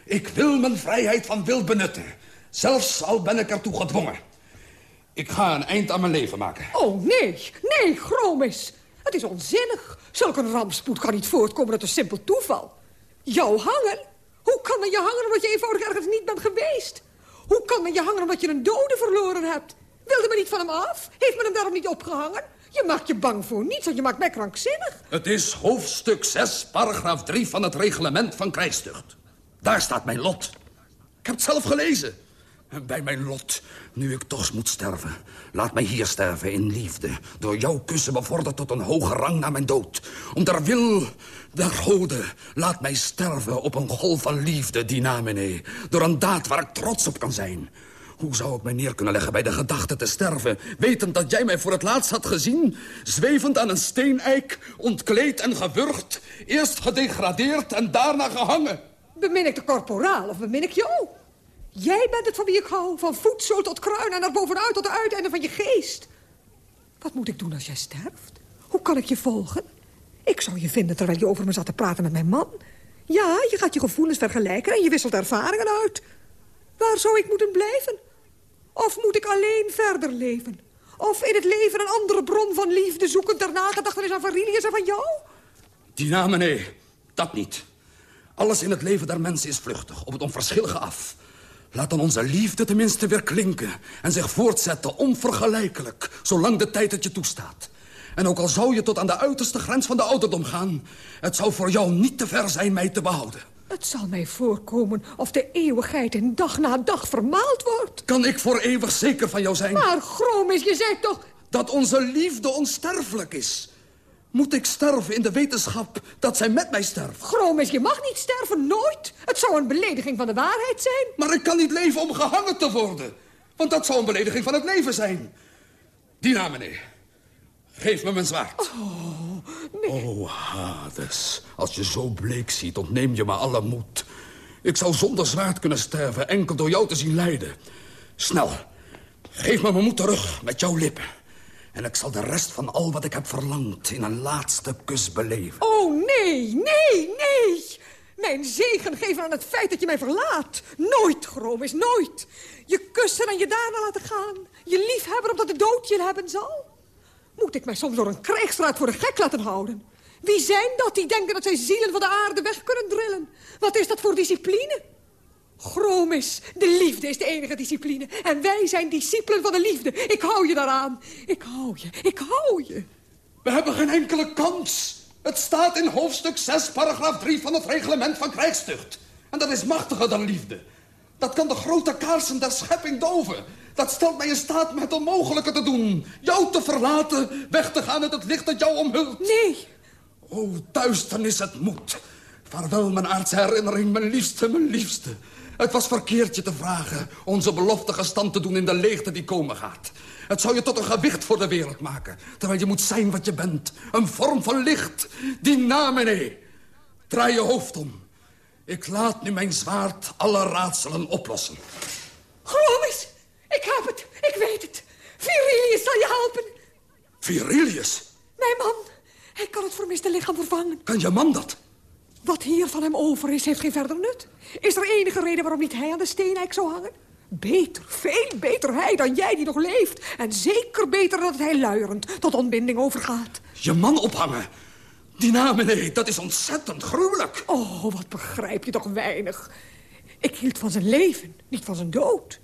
Ik wil mijn vrijheid van wil benutten. Zelfs al ben ik ertoe gedwongen. Ik ga een eind aan mijn leven maken. Oh, nee. Nee, Gromis. Het is onzinnig. Zulke rampspoed kan niet voortkomen uit een simpel toeval. Jou hangen? Hoe kan men je hangen omdat je eenvoudig ergens niet bent geweest? Hoe kan men je hangen omdat je een dode verloren hebt? Wilde men niet van hem af? Heeft men hem daarom niet opgehangen? Je maakt je bang voor niets, want je maakt mij krankzinnig. Het is hoofdstuk 6, paragraaf 3 van het reglement van krijgstucht. Daar staat mijn lot. Ik heb het zelf gelezen. Bij mijn lot, nu ik toch moet sterven... laat mij hier sterven in liefde. Door jouw kussen bevorderd tot een hoge rang na mijn dood. Om der wil der goden, laat mij sterven op een golf van liefde, Dinamene. Door een daad waar ik trots op kan zijn. Hoe zou ik mij neer kunnen leggen bij de gedachte te sterven... wetend dat jij mij voor het laatst had gezien... zwevend aan een steeneik, ontkleed en gewurgd... eerst gedegradeerd en daarna gehangen. Bemin ik de korporaal of bemin ik jou? Jij bent het van wie ik hou, van voedsel tot kruin... en bovenuit tot de uiteinden van je geest. Wat moet ik doen als jij sterft? Hoe kan ik je volgen? Ik zou je vinden terwijl je over me zat te praten met mijn man. Ja, je gaat je gevoelens vergelijken en je wisselt ervaringen uit. Waar zou ik moeten blijven? Of moet ik alleen verder leven? Of in het leven een andere bron van liefde zoeken... ter nagedachtenis aan Varilius en van jou? Dinamene, dat niet. Alles in het leven der mensen is vluchtig, op het onverschillige af. Laat dan onze liefde tenminste weer klinken... en zich voortzetten onvergelijkelijk, zolang de tijd het je toestaat. En ook al zou je tot aan de uiterste grens van de ouderdom gaan... het zou voor jou niet te ver zijn mij te behouden. Het zal mij voorkomen of de eeuwigheid in dag na dag vermaald wordt. Kan ik voor eeuwig zeker van jou zijn? Maar, Gromis, je zei toch... Dat onze liefde onsterfelijk is. Moet ik sterven in de wetenschap dat zij met mij sterft? Gromis, je mag niet sterven, nooit. Het zou een belediging van de waarheid zijn. Maar ik kan niet leven om gehangen te worden. Want dat zou een belediging van het leven zijn. Dinamene, geef me mijn zwaard. Oh, nee. Oh, Hades, als je zo bleek ziet, ontneem je me alle moed. Ik zou zonder zwaard kunnen sterven, enkel door jou te zien lijden. Snel, geef me mijn moed terug met jouw lippen. En ik zal de rest van al wat ik heb verlangd in een laatste kus beleven. Oh, nee, nee, nee. Mijn zegen geven aan het feit dat je mij verlaat. Nooit, Gromis, nooit. Je kussen en je daarna laten gaan. Je liefhebben omdat de dood je hebben zal. Moet ik mij soms door een krijgsraad voor de gek laten houden? Wie zijn dat die denken dat zij zielen van de aarde weg kunnen drillen? Wat is dat voor discipline? Gromis, de liefde is de enige discipline. En wij zijn discipelen van de liefde. Ik hou je daaraan. Ik hou je, ik hou je. We hebben geen enkele kans. Het staat in hoofdstuk 6, paragraaf 3 van het reglement van krijgstucht. En dat is machtiger dan liefde. Dat kan de grote kaarsen der schepping doven. Dat stelt mij in staat me het onmogelijke te doen. Jou te verlaten, weg te gaan uit het licht dat jou omhult. Nee. O, duisternis het moet. Vaarwel, mijn aardse herinnering, mijn liefste, mijn liefste. Het was verkeerd je te vragen onze belofte gestand te doen in de leegte die komen gaat. Het zou je tot een gewicht voor de wereld maken. Terwijl je moet zijn wat je bent. Een vorm van licht. Dynamene. Draai je hoofd om. Ik laat nu mijn zwaard alle raadselen oplossen. Gromis, ik heb het. Ik weet het. Virilius zal je helpen. Virilius? Mijn man. Hij kan het vermiste lichaam vervangen. Kan je man dat? Wat hier van hem over is, heeft geen verder nut. Is er enige reden waarom niet hij aan de steenijk zou hangen? Beter, veel beter hij dan jij die nog leeft. En zeker beter dat hij luierend tot ontbinding overgaat. Je man ophangen? Die namen, nee, dat is ontzettend gruwelijk. Oh, wat begrijp je toch weinig. Ik hield van zijn leven, niet van zijn dood.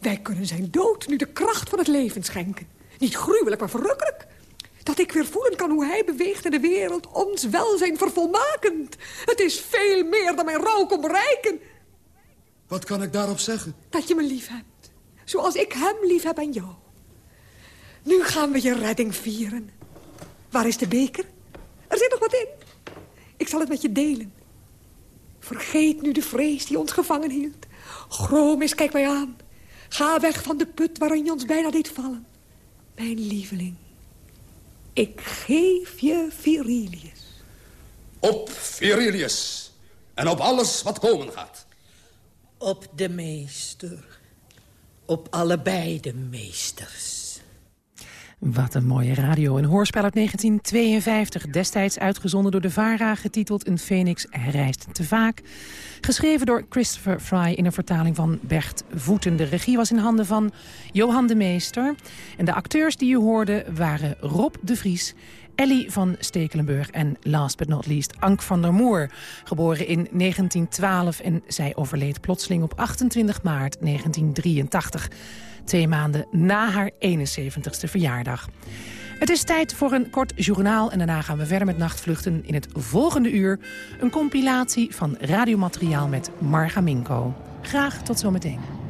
Wij kunnen zijn dood nu de kracht van het leven schenken. Niet gruwelijk, maar verrukkelijk. Dat ik weer voelen kan hoe hij beweegt in de wereld. Ons welzijn vervolmakend. Het is veel meer dan mijn rouw kon bereiken. Wat kan ik daarop zeggen? Dat je me lief hebt. Zoals ik hem lief heb en jou. Nu gaan we je redding vieren. Waar is de beker? Er zit nog wat in. Ik zal het met je delen. Vergeet nu de vrees die ons gevangen hield. Chromis, kijk mij aan. Ga weg van de put waarin je ons bijna deed vallen. Mijn lieveling. Ik geef je Virilius. Op Virilius. En op alles wat komen gaat. Op de meester. Op allebei de meesters. Wat een mooie radio. Een hoorspel uit 1952, destijds uitgezonden door de VARA... getiteld Een Phoenix reist te vaak. Geschreven door Christopher Fry in een vertaling van Bert Voeten. De regie was in handen van Johan de Meester. En de acteurs die u hoorde waren Rob de Vries... Ellie van Stekelenburg en last but not least Ank van der Moer. Geboren in 1912 en zij overleed plotseling op 28 maart 1983 twee maanden na haar 71ste verjaardag. Het is tijd voor een kort journaal en daarna gaan we verder met nachtvluchten. In het volgende uur een compilatie van radiomateriaal met Marga Minko. Graag tot zometeen.